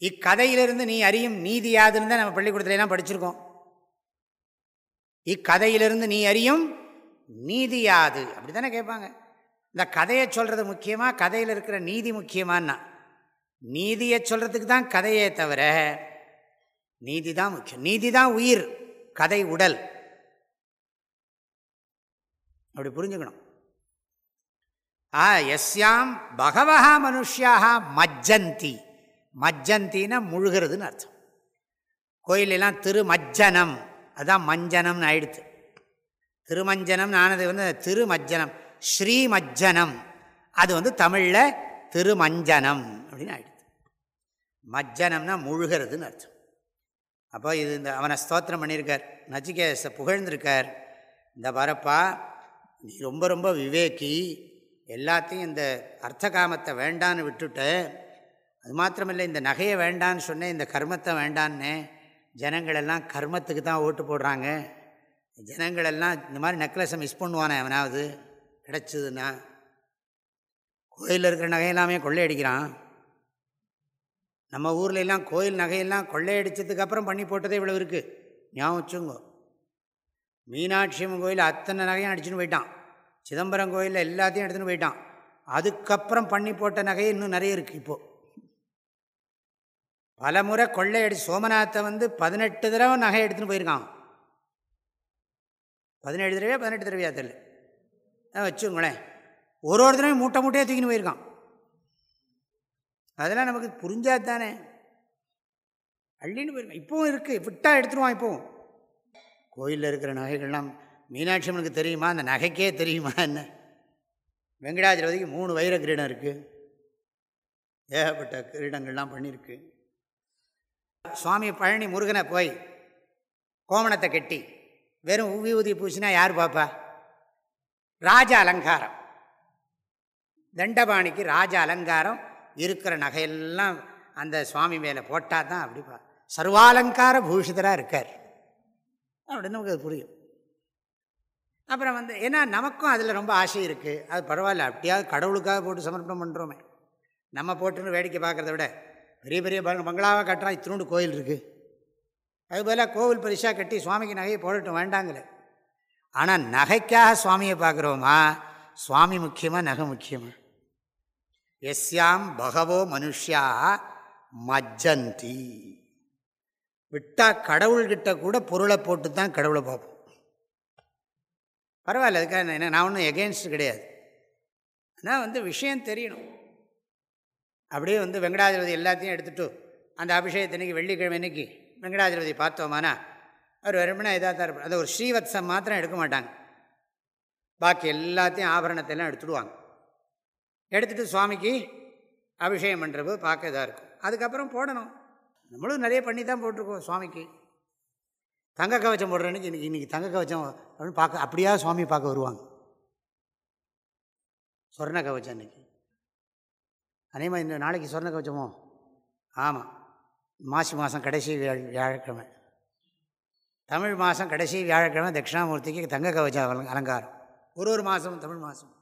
இக்கதையிலிருந்து நீ அறியும் நீதி யாதுன்னு தான் நம்ம பள்ளிக்கூடத்துலாம் படிச்சிருக்கோம். இக்கதையிலிருந்து நீ அறியும் நீதி யாது அப்படி தானே கேட்பாங்க. இந்த கதையை சொல்கிறது முக்கியமாக கதையில் இருக்கிற நீதி முக்கியமானா நீதியை சொல்கிறதுக்கு தான் கதையே தவிர நீதி தான் முக்கியம். நீதி தான் உயிர் கதை உடல். அப்படி புரிஞ்சுக்கணும். ஆ எஸ்யாம் பகவா மனுஷியாக மஜ்ஜந்தி. மஜ்ஜந்தின்னா முழுகிறதுன்னு அர்த்தம். கோயிலெல்லாம் திருமஜ்ஜனம். அதுதான் மஞ்சனம்னு ஆயிடுத்து. திருமஞ்சனம்னு ஆனது வந்து திருமஜ்ஜனம் ஸ்ரீமஜ்ஜனம். அது வந்து தமிழில் திருமஞ்சனம் அப்படின்னு ஆயிடுது மஜ்ஜனம்னா முழுகிறதுன்னு அர்த்தம். அப்போ இது இந்த அவனை ஸ்தோத்திரம் பண்ணியிருக்கார். நச்சிகேச புகழ்ந்திருக்கார். இந்த வரப்பா நீ ரொம்ப ரொம்ப விவேக்கி எல்லாத்தையும் இந்த அர்த்த காமத்தை வேண்டான்னு விட்டுட்டு. அது மாத்திரமில்லை இந்த நகையை வேண்டான்னு சொன்னேன் இந்த கர்மத்தை வேண்டான்னு ஜனங்களெல்லாம் கர்மத்துக்கு தான் ஓட்டு போடுறாங்க. ஜனங்களெல்லாம் இந்த மாதிரி நெக்லஸை மிஸ் பண்ணுவானே அவனாவது கிடச்சிதுன்னா. கோயிலில் இருக்கிற நகையெல்லாமே கொள்ளையடிக்கிறான். நம்ம ஊரில் எல்லாம் கோயில் நகையெல்லாம் கொள்ளையடித்ததுக்கப்புறம் பண்ணி போட்டதே இவ்வளோ இருக்குது ஞாபகம் வச்சுங்கோ மீனாட்சி அம்மன் கோயில் அத்தனை நகையும் அடிச்சுன்னு போயிட்டான். சிதம்பரம் கோயிலில் எல்லாத்தையும் எடுத்துன்னு போயிட்டான். அதுக்கப்புறம் பண்ணி போட்ட நகை இன்னும் நிறைய இருக்குது இப்போது பலமுறை கொள்ளையடி சோமநாத்தை வந்து பதினெட்டு தடவை நகை எடுத்துன்னு போயிருக்கான். பதினேழு தடவையா பதினெட்டு தடவையா தெரியல. வச்சுங்களேன் ஒரு ஒரு தடவை மூட்டை மூட்டையாக தூக்கின்னு போயிருக்கான். அதெல்லாம் நமக்கு புரிஞ்சாது தானே. அள்ளின்னு போயிருக்கான். இப்போவும் இருக்குது விட்டால் எடுத்துருவான் இப்போவும் கோயிலில் இருக்கிற நகைகள்லாம் மீனாட்சி அம்மனுக்கு தெரியுமா? அந்த நகைக்கே தெரியுமா என்ன? வெங்கடாஜலபதிக்கு மூணு வைர கிரீடம் இருக்குது ஏகப்பட்ட கிரீடங்கள்லாம் பண்ணியிருக்கு சுவாமி பழனி முருகனை போய் கோமணத்தை கட்டி வெறும் உவி ஊதி பூசினா யார் பாப்பா? ராஜ அலங்காரம். தண்டபாணிக்கு ராஜ அலங்காரம் இருக்கிற நகையெல்லாம் அந்த சுவாமி மேலே போட்டால் தான் அப்படி சர்வாலங்கார பூஷிதராக இருக்கார். அப்படின்னு நமக்கு அது புரியும். அப்புறம் வந்து ஏன்னா நமக்கும் அதில் ரொம்ப ஆசை இருக்குது அது பரவாயில்ல அப்படியாவது கடவுளுக்காக போட்டு சமர்ப்பணம் பண்ணுறோமே நம்ம போட்டுன்னு வேடிக்கை பார்க்குறத விட பெரிய பெரிய பங்களாவாக கட்டுறான் இத்தினோண்டு கோயில் இருக்குது அதுபோல் கோவில் பரிசாக கட்டி சுவாமிக்கு நகையை போடட்டும் வேண்டாங்களே ஆனால் நகைக்காக சுவாமியை பார்க்குறோமா? சுவாமி முக்கியமாக நகை முக்கியமாக எஸ்யாம் பகவோ மனுஷியா மஜ்ஜந்தி. விட்டால் கடவுள்கிட்ட கூட பொருளை போட்டு தான் கடவுளை பார்ப்போம். பரவாயில்ல அதுக்காக என்ன நான் ஒன்றும் எகென்ஸ்ட் கிடையாது. ஆனால் வந்து விஷயம் தெரியணும். அப்படியே வந்து வெங்கடாஜலபதி எல்லாத்தையும் எடுத்துகிட்டு அந்த அபிஷேகத்தன்னைக்கு வெள்ளிக்கிழமை இன்னைக்கு வெங்கடாஜலபதி பார்த்தோமானா அவர் வெறுமனா இதாக தான் இருப்பார். அந்த ஒரு ஸ்ரீவத்சம் மாத்திரம் எடுக்க மாட்டாங்க. பாக்கி எல்லாத்தையும் ஆபரணத்தையெல்லாம் எடுத்துடுவாங்க. எடுத்துகிட்டு சுவாமிக்கு அபிஷேகம் பண்ணுறப்போ பார்க்க இதாக இருக்கும். அதுக்கப்புறம் போடணும். நம்மளும் நிறைய பண்ணி தான் போட்டிருக்கோம் சுவாமிக்கு. தங்க கவச்சம் போடுறேன்னு இன்றைக்கி இன்றைக்கி தங்க கவச்சம் அப்படின்னு பார்க்க அப்படியா சுவாமி பார்க்க வருவாங்க? சொர்ண கவச்சம் இன்றைக்கி அதே மாதிரி இந்த நாளைக்கு சொர்ண கவச்சமோ ஆமாம் மாசி மாதம் கடைசி வியாழக்கிழமை. தமிழ் மாதம் கடைசி வியாழக்கிழமை தட்சிணாமூர்த்திக்கு தங்க கவச்சம் அலங்காரம். ஒரு ஒரு மாதம் தமிழ் மாதம்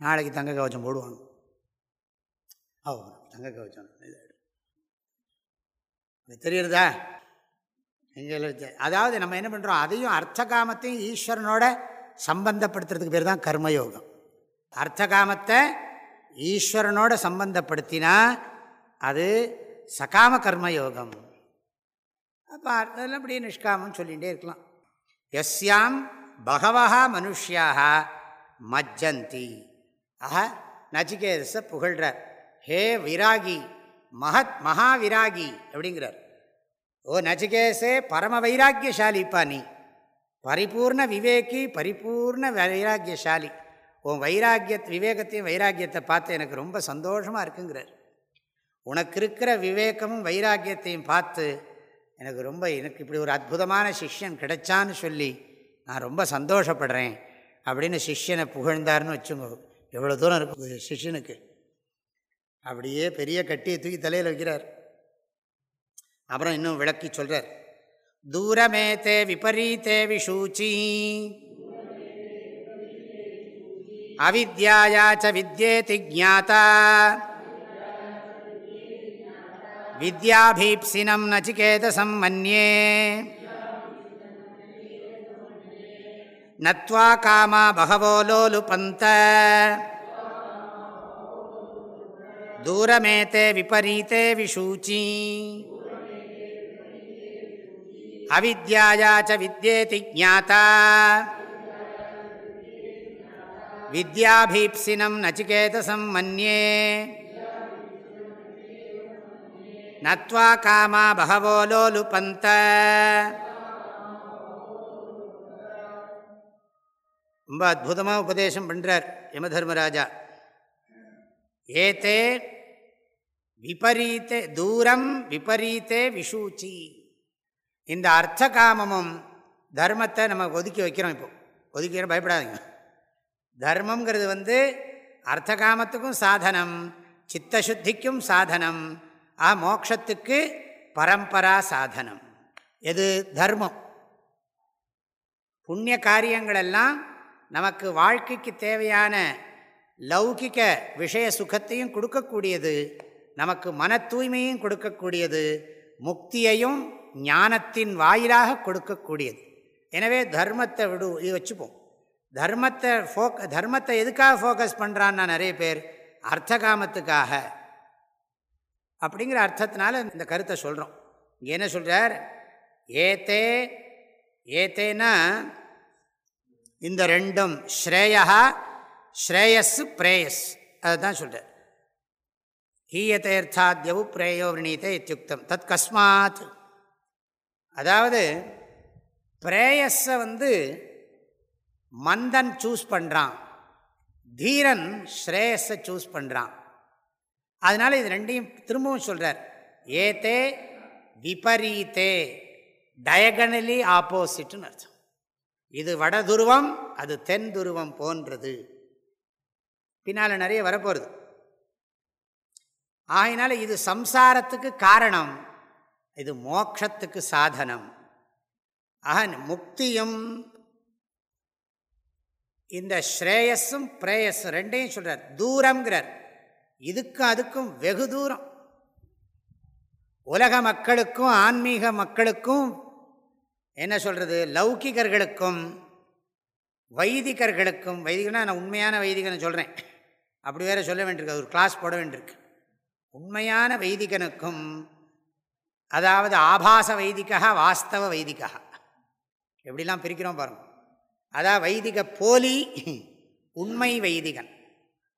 நாளைக்கு தங்க கவச்சம் போடுவாங்க. ஓ தங்க கவச்சம் தெரியுறதா? எங்கள் அதாவது நம்ம என்ன பண்ணுறோம் அதையும் அர்த்த காமத்தையும் ஈஸ்வரனோட சம்பந்தப்படுத்துறதுக்கு பேர் தான் கர்மயோகம். அர்த்த காமத்தை ஈஸ்வரனோட சம்பந்தப்படுத்தினா அது சகாம கர்மயோகம். அப்போ அதெல்லாம் அப்படியே நிஷ்காமம் சொல்லிகிட்டே இருக்கலாம். எஸ்யாம் பகவா மனுஷியாக மஜ்ஜந்தி. அஹ நச்சிகேதஸை புகழ்கிறார் ஹே விராகி மகத் விராகி அப்படிங்கிறார். ஓ நச்சிகேசே பரம வைராக்கியசாலிப்பா நீ. பரிபூர்ண விவேக்கி பரிபூர்ண வைராக்கியசாலி. உன் வைராக்கிய விவேகத்தையும் வைராக்கியத்தை பார்த்து எனக்கு ரொம்ப சந்தோஷமாக இருக்குங்கிறார். உனக்கு இருக்கிற விவேகமும் வைராக்கியத்தையும் பார்த்து எனக்கு ரொம்ப எனக்கு இப்படி ஒரு அற்புதமான சிஷ்யன் கிடைச்சான்னு சொல்லி நான் ரொம்ப சந்தோஷப்படுறேன் அப்படின்னு சிஷ்யனை புகழ்ந்தார்னு வச்சுங்க எவ்வளோ தூரம் இருக்கு சிஷ்யனுக்கு. அப்படியே பெரிய கட்டியை தூக்கி தலையில் வைக்கிறார். அப்புறம் இன்னும் விளக்கி சொல்கிறார் தூரமே தே விபரீத்தே விஷூச்சி அவித்யாயாச்ச வித்யேதி ஜாத்தா வித்யாபீப்சினம் நச்சிகேதசம் மன்யே நத்வா காமா பகவோ லோலுபந்த தூரமேத்தே விபரீத்தே விஷூச்சி அவித்யாயாச்ச வித்யேதி ஜாத்தா வித்யாபீப்சினம் நச்சிகேதசம் மன்யே. நத்வா காமா பகவோ லோலுபந்த ரொம்ப அற்புதமாக உபதேசம் பண்ணுறார் யமதர்மராஜா. ஏதே விபரீத்தே தூரம் விபரீத்தே விஷூச்சி. இந்த அர்த்த காமமும் தர்மத்தை நம்ம ஒதுக்கி வைக்கிறோம் இப்போ. ஒதுக்கிற பயப்படாதீங்க. தர்மங்கிறது வந்து அர்த்த காமத்துக்கும் சாதனம் சித்தசுத்திக்கும் சாதனம் ஆ மோக்ஷத்துக்கு பரம்பரா சாதனம். எது? தர்மம். புண்ணிய காரியங்களெல்லாம் நமக்கு வாழ்க்கைக்கு தேவையான லௌகிக்க விஷய சுகத்தையும் கொடுக்கக்கூடியது நமக்கு மன தூய்மையும் கொடுக்கக்கூடியது முக்தியையும் ஞானத்தின் வாயிலாக கொடுக்கக்கூடியது. எனவே தர்மத்தை விடு இது வச்சுப்போம். தர்மத்தை ஃபோக் தர்மத்தை எதுக்காக ஃபோக்கஸ் பண்ணுறான்னா நிறைய பேர் அர்த்தகாமத்துக்காக. அப்படிங்கிற அர்த்தத்தினால இந்த கருத்தை சொல்கிறோம் இங்கே என்ன சொல்கிறார் ஏத்தே ஏத்தேனா இந்த ரெண்டும் ஸ்ரேயா ஸ்ரேயஸ் பிரேயஸ். அதுதான் சொல்கிறார் ஹீயத்தேர்த்தாத்யவு பிரேயோ விரணீதே இத்தியுக்தம். தத் கஸ்மாத். அதாவது பிரேயஸை வந்து மந்தன் சூஸ் பண்ணுறான் தீரன் ஸ்ரேயஸை சூஸ் பண்ணுறான் அதனால் இது ரெண்டையும் திரும்பவும் சொல்கிறார் ஏத்தே விபரீத்தே டயகனலி ஆப்போசிட்னு அர்த்தம். இது வட துருவம் அது தென் துருவம் போன்றது. பின்னால் நிறைய வரப்போகிறது ஆகினால இது சம்சாரத்துக்கு காரணம் இது மோக்ஷத்துக்கு சாதனம். ஆக முக்தியும் இந்த ஸ்ரேயஸும் பிரேயஸும் ரெண்டையும் சொல்கிறார் தூரங்கிறார் இதுக்கும் அதுக்கும் வெகு தூரம். உலக மக்களுக்கும் ஆன்மீக மக்களுக்கும் என்ன சொல்கிறது லௌகிகர்களுக்கும் வைதிகர்களுக்கும் வைதிகனா நான் உண்மையான வைதிகனை சொல்கிறேன் அப்படி வேறு சொல்ல வேண்டியிருக்கு. ஒரு கிளாஸ் போட வேண்டியிருக்கு. உண்மையான வைதிகனுக்கும் அதாவது ஆபாச வைதிகா வாஸ்தவ வைதிகா எப்படிலாம் பிரிக்கிறோம் பாருங்கள் அதான் வைதிக போலி உண்மை வைதிகன்.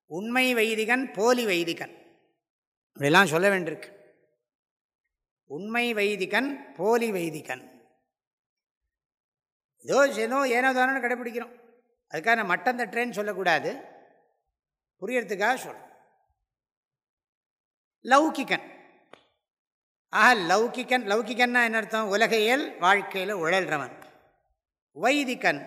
உண்மை வைதிகன் போலி வைதிகன். இதெல்லாம் சொல்ல வேண்டியிருக்கு. உண்மை வைதிகன் போலி வைதிகன். ஏதோ ஏதோ ஏனோ தானோன்னு கடைப்பிடிக்கிறோம். அதுக்காக நான் மட்டம் தட்டுறேன்னு சொல்லக்கூடாது. புரியறதுக்காக சொல்கிறோம் லௌகிக்கன் ஆஹா லௌகிக்கன் லௌகிக்கன்னா என்ன அர்த்தம்? உலகையல் வாழ்க்கையில் உழல்றவன். வைதிகன்.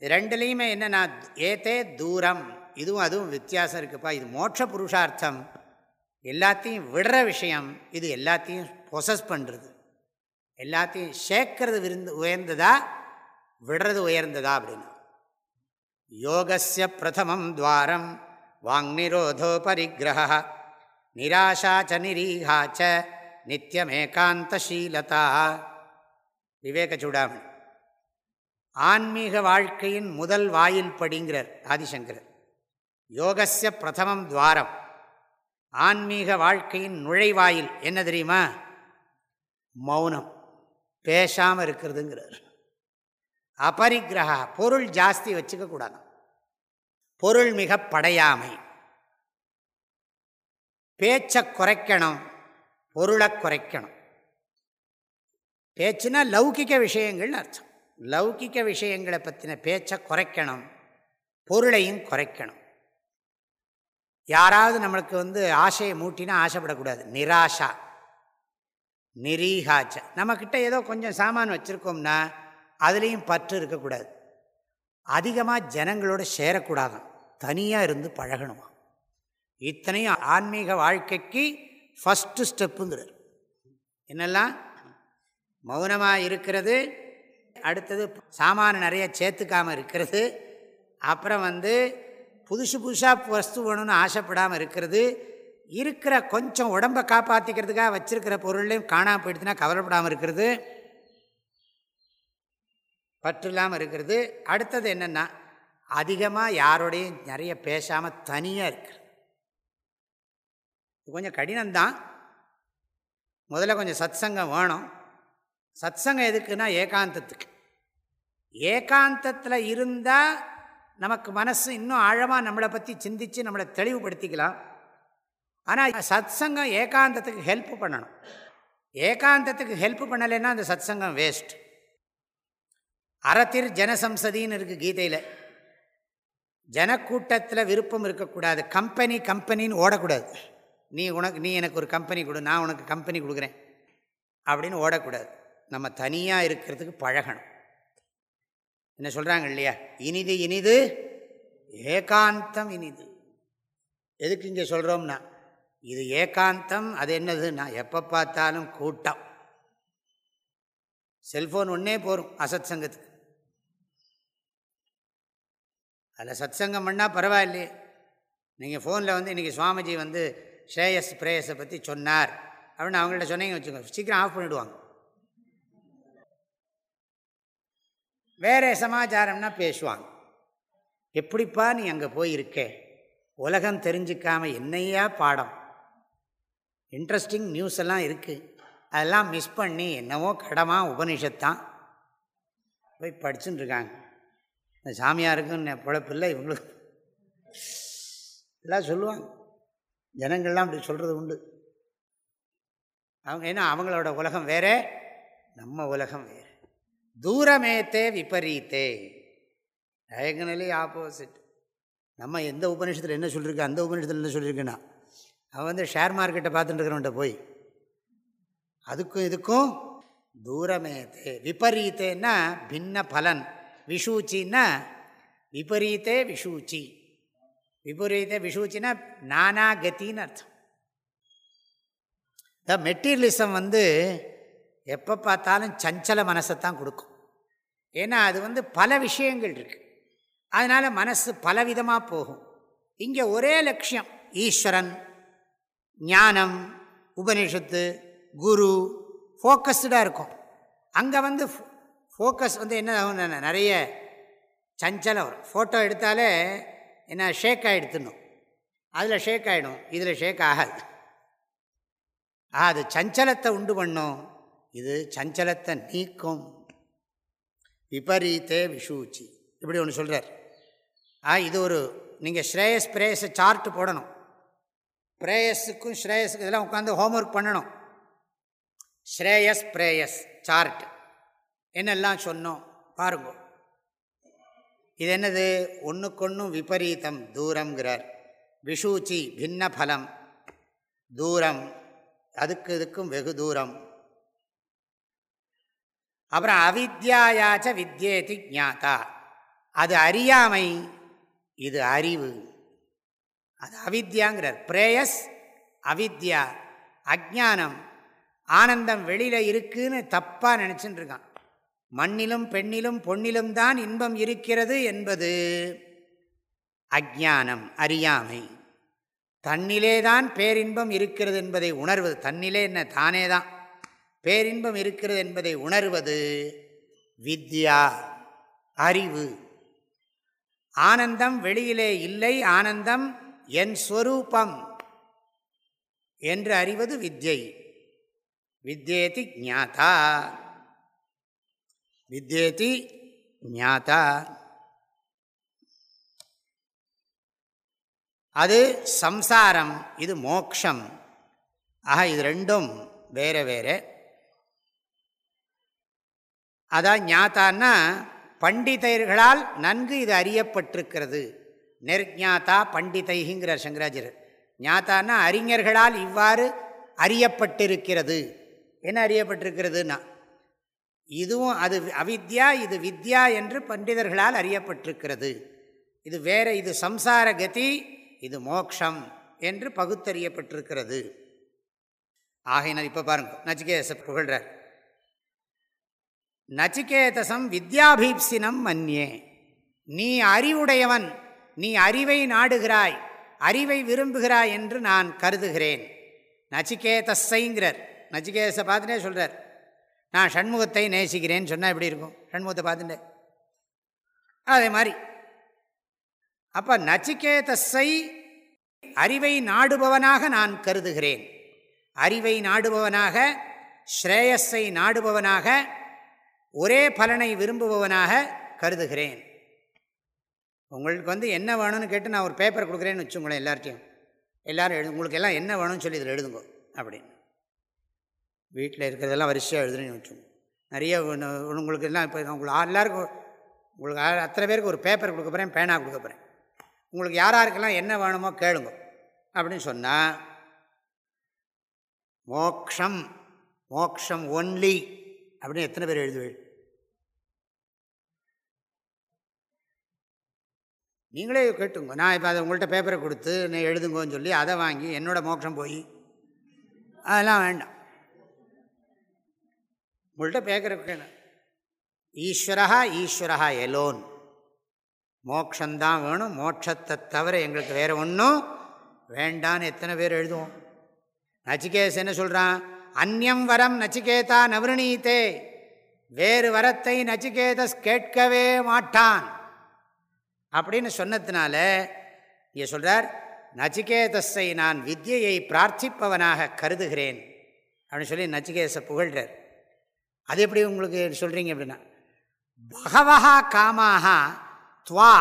ரெண்டுலேயுமே என்னென்னா ஏத்தே தூரம். இதுவும் அதுவும் வித்தியாசம் இருக்குப்பா. இது மோட்ச புருஷார்த்தம் எல்லாத்தையும் விடுற விஷயம். இது எல்லாத்தையும் பொசஸ் பண்ணுறது எல்லாத்தையும் சேர்க்கறது விருந்து உயர்ந்ததா? விடுறது உயர்ந்ததா அப்படின்னு. யோகசிய பிரதமம் துவாரம். வாங்நிரோதோ பரிகிரக நிராசாச்ச நிரீகாச்ச நித்தியமேகாந்தசீலதா விவேக சூடாமணி ஆன்மீக வாழ்க்கையின் முதல் வாயில் படிங்கிறார் ஆதிசங்கரர். யோகசிய பிரதமம் துவாரம். ஆன்மீக வாழ்க்கையின் நுழைவாயில் என்ன தெரியுமா? மௌனம். பேசாமல் இருக்கிறதுங்கிறார். அபரிக்கிரகா பொருள் ஜாஸ்தி வச்சுக்க கூடாது. பொருள் மிக படையாமை. பேச்சை குறைக்கணும் பொருளை குறைக்கணும். பேச்சுனா லௌகிக்க விஷயங்கள்னு அர்த்தம். லௌகிக்க விஷயங்களை பற்றின பேச்சை குறைக்கணும் பொருளையும் குறைக்கணும். யாராவது நம்மளுக்கு வந்து ஆசையை மூட்டினா ஆசைப்படக்கூடாது. நிராஷா நிரீகாச்ச நம்மக்கிட்ட ஏதோ கொஞ்சம் சாமான் வச்சுருக்கோம்னா அதுலேயும் பற்று இருக்கக்கூடாது. அதிகமாக ஜனங்களோடு சேரக்கூடாதான். தனியாக இருந்து பழகணுமா? இத்தனையும் ஆன்மீக வாழ்க்கைக்கு ஃபஸ்ட்டு ஸ்டெப்புங்கிறார் என்னெல்லாம்? மௌனமாக இருக்கிறது அடுத்தது சாமான நிறைய சேர்த்துக்காமல் இருக்கிறது. அப்புறம் வந்து புதுசு புதுசாக வஸ்து வேணும்னு ஆசைப்படாமல் இருக்கிறது. இருக்கிற கொஞ்சம் உடம்பை காப்பாற்றிக்கிறதுக்காக வச்சுருக்கிற பொருளையும் காணாமல் போயிடுச்சுன்னா கவலைப்படாமல் இருக்கிறது. பற்று இல்லாமல் இருக்கிறது. அடுத்தது என்னென்னா அதிகமாக யாரோடையும் நிறைய பேசாமல் தனியாக இருக்கிறது. கொஞ்சம் கடினம்தான். முதல்ல கொஞ்சம் சத் சங்கம் வேணும். சத் சங்கம் எதுக்குன்னா ஏகாந்தத்துக்கு. ஏகாந்தத்தில் இருந்தால் நமக்கு மனசு இன்னும் ஆழமாக நம்மளை பற்றி சிந்தித்து நம்மளை தெளிவுபடுத்திக்கலாம். ஆனால் சத் சங்கம் ஏகாந்தத்துக்கு ஹெல்ப் பண்ணணும். ஏகாந்தத்துக்கு ஹெல்ப் பண்ணலைன்னா அந்த சத் சங்கம் வேஸ்ட் அறத்திர் ஜனசம்சதின்னு இருக்குது கீதையில். ஜனக்கூட்டத்தில் விருப்பம் இருக்கக்கூடாது. கம்பெனி கம்பெனின்னு ஓடக்கூடாது. நீ உனக்கு நீ எனக்கு ஒரு கம்பெனி கொடு நான் உனக்கு கம்பெனி கொடுக்குறேன். அப்படின்னு ஓடக்கூடாது. நம்ம தனியாக இருக்கிறதுக்கு பழகணும். என்ன சொல்கிறாங்க இல்லையா? இனிது இனிது ஏகாந்தம் இனிது. எதுக்கு இங்கே சொல்கிறோம்னா இது ஏகாந்தம் அது என்னதுன்னா எப்போ பார்த்தாலும் கூட்டம். செல்ஃபோன் ஒன்றே போகும் அசத் சங்கத்துக்கு. அதில் சத் சங்கம் பண்ணால் பரவாயில்லையே. நீங்கள் ஃபோனில் வந்து இன்றைக்கி சுவாமிஜி வந்து ஸ்ரேயஸ் பிரேயஸை பற்றி சொன்னார். அப்படின்னு அவங்கள்ட்ட சொன்னீங்க வச்சுக்கோங்க. சீக்கிரம் ஆஃப் பண்ணிவிடுவாங்க வேறு சமாச்சாரம்னா பேசுவாங்க. எப்படிப்பா நீ அங்கே போயிருக்கே? உலகம் தெரிஞ்சிக்காம என்னையா பாடம்? இன்ட்ரெஸ்டிங் நியூஸ் எல்லாம் இருக்குது அதெல்லாம் மிஸ் பண்ணி என்னவோ கடமா உபனிஷத்தான் போய் படிச்சுட்டு இருக்காங்க. இந்த சாமியாருக்குன்னு பிழப்பில்லை இவங்களுக்கு எல்லாம் சொல்லுவாங்க. ஜனங்கள்லாம் அப்படி சொல்கிறது உண்டு. அவங்க ஏன்னா அவங்களோட உலகம் வேறே நம்ம உலகம் வேறு. தூரமேத்தே விபரீத்தே. டயகனலி ஆப்போசிட் நம்ம எந்த உபநிஷத்தில் என்ன சொல்லியிருக்கு அந்த உபநிஷத்தில் என்ன சொல்லியிருக்குன்னா அவன் வந்து ஷேர் மார்க்கெட்டை பார்த்துட்டு இருக்கிறவன்ட்ட போய் அதுக்கும் இதுக்கும் தூரமேத்தே. விபரீத்தேன்னா பின்ன பலன். விஷூச்சின்னா விபரீத்தே விஷூச்சி விபரீத விஷூச்சின்னா நானா கத்தின்னு அர்த்தம். த மெட்டீரியலிசம் வந்து எப்போ பார்த்தாலும் சஞ்சல மனசைத்தான் கொடுக்கும். ஏன்னா அது வந்து பல விஷயங்கள் இருக்குது அதனால் மனசு பலவிதமாக போகும். இங்கே ஒரே லட்சியம் ஈஸ்வரன் ஞானம் உபனிஷத்து குரு ஃபோக்கஸ்டாக இருக்கும். அங்கே வந்து ஃபோக்கஸ் வந்து என்ன ஆகும் நிறைய சஞ்சலம் வரும். ஃபோட்டோ எடுத்தாலே என்ன ஷேக் ஆகிடுத்துணும் அதில் ஷேக் ஆகிடும் இதில் ஷேக் ஆகாது. அது சஞ்சலத்தை உண்டு பண்ணும். இது சஞ்சலத்தை நீக்கும். விபரீத்தே விஷூச்சி. இப்படி ஒன்று சொல்கிறார் ஆ இது ஒரு நீங்கள் ஸ்ரேயஸ் பிரேயஸை சார்ட்டு போடணும். பிரேயஸுக்கும் ஸ்ரேயஸுக்கும் இதெல்லாம் உட்காந்து ஹோம்ஒர்க் பண்ணணும். ஸ்ரேயஸ் பிரேயஸ் சார்ட் என்னெல்லாம் சொன்னோம் பாருங்க. இது என்னது? ஒன்றுக்கொன்றும் விபரீதம் தூரங்கிறார் விஷூச்சி பின்ன பலம் தூரம். அதுக்கு இதுக்கும் வெகு தூரம். அப்புறம் அவித்யாயாச்ச வித்யேதி ஜாத்தா அது அறியாமை இது அறிவு. அது அவித்யாங்கிறார். பிரேயஸ் அவித்யா அஜானம் ஆனந்தம் வெளியில் இருக்குன்னு தப்பாக நினச்சிட்டு இருக்கான் மண்ணிலும் பெண்ணிலும் பொன்னிலும் தான் இன்பம் இருக்கிறது என்பது அஜானம் அறியாமை. தன்னிலே தான் பேரின்பம் இருக்கிறது என்பதை உணர்வது. தன்னிலே என்ன? தானே தான் பேரின்பம் இருக்கிறது என்பதை உணர்வது வித்யா அறிவு. ஆனந்தம் வெளியிலே இல்லை ஆனந்தம் என் ஸ்வரூபம் என்று அறிவது வித்யை. வித்யேதி ஞாதா. வித்யேதி ஞாதா. அது சம்சாரம் இது மோக்ஷம். ஆக இது ரெண்டும் வேறு வேறு. அதான் ஞாத்தான்னா பண்டிதர்களால் நன்கு இது அறியப்பட்டிருக்கிறது. நெர்ஞாத்தா பண்டிதைங்கிறார் சங்கராஜர் ஞாத்தான்னா அறிஞர்களால் இவ்வாறு அறியப்பட்டிருக்கிறது. என்ன அறியப்பட்டிருக்கிறதுனா இதுவும் அது அவித்யா இது வித்யா என்று பண்டிதர்களால் அறியப்பட்டிருக்கிறது. இது வேற இது சம்சார கதி இது மோக்ஷம் என்று பகுத்தறியப்பட்டிருக்கிறது. ஆகையினால் இப்போ பாருங்கள் நச்சிகேச புகழ்கிறார் நச்சிகேதசம் வித்யாபீப்சினம் மன்யே. நீ அறிவுடையவன் நீ அறிவை நாடுகிறாய் அறிவை விரும்புகிறாய் என்று நான் கருதுகிறேன். நச்சிகேதஸைங்கிறார் நச்சிகேதஸை பார்த்துட்டே சொல்கிறார் நான் ஷண்முகத்தை நேசிக்கிறேன்னு சொன்னால் எப்படி இருக்கும்? ஷண்முகத்தை பார்த்துட்டே. அதே மாதிரி. அப்போ நச்சிகேதஸை அறிவை நாடுபவனாக நான் கருதுகிறேன். அறிவை நாடுபவனாக ஸ்ரேயஸை நாடுபவனாக ஒரே பலனை விரும்புபவனாக கருதுகிறேன். உங்களுக்கு வந்து என்ன வேணும்னு கேட்டு நான் ஒரு பேப்பர் கொடுக்குறேன்னு வச்சுங்களேன் எல்லார்ட்டையும். எல்லோரும் எழுது உங்களுக்கு எல்லாம் என்ன வேணும்னு சொல்லி இதில் எழுதுங்க அப்படின்னு. வீட்டில் இருக்கிறதெல்லாம் வரிசையாக எழுதுறேன்னு வச்சுங்க நிறைய உங்களுக்கு எல்லாம் இப்போ உங்களுக்கு எல்லாருக்கும் உங்களுக்கு அத்தனை பேருக்கு ஒரு பேப்பர் கொடுக்க போகிறேன் பேனா கொடுக்க போகிறேன் உங்களுக்கு யாராருக்கெல்லாம் என்ன வேணுமோ கேளுங்க அப்படின்னு சொன்னால் மோக்ஷம் மோக்ஷம் ஒன்லி அப்படின்னு எத்தனை பேர் எழுதுவேள் நீங்களே கேட்டுங்க. நான் இப்போ அதை உங்கள்கிட்ட பேப்பரை கொடுத்து நீ எழுதுங்கன்னு சொல்லி அதை வாங்கி என்னோடய மோட்சம் போய். அதெல்லாம் வேண்டாம். உங்கள்கிட்ட பேக்கிற ஈஸ்வரா ஈஸ்வரா எலோன். மோக்ஷந்தான் வேணும். மோட்சத்தை தவிர எங்களுக்கு வேறு ஒன்றும் வேண்டான்னு எத்தனை பேர் எழுதுவோம். நச்சிகேஸ் என்ன சொல்கிறான் அந்நியம் வரம் நச்சிகேதா நவருணீத்தே. வேறு வரத்தை நச்சிகேதஸ் கேட்கவே மாட்டான். அப்படின்னு சொன்னதுனால இங்கே சொல்கிறார் நச்சிகேதஸை நான் வித்யை பிரார்த்திப்பவனாக கருதுகிறேன். அப்படின்னு சொல்லி நச்சிகேதஸை புகழ்கிறார் அது எப்படி உங்களுக்கு சொல்கிறீங்க அப்படின்னா பகவஹா காமாக துவா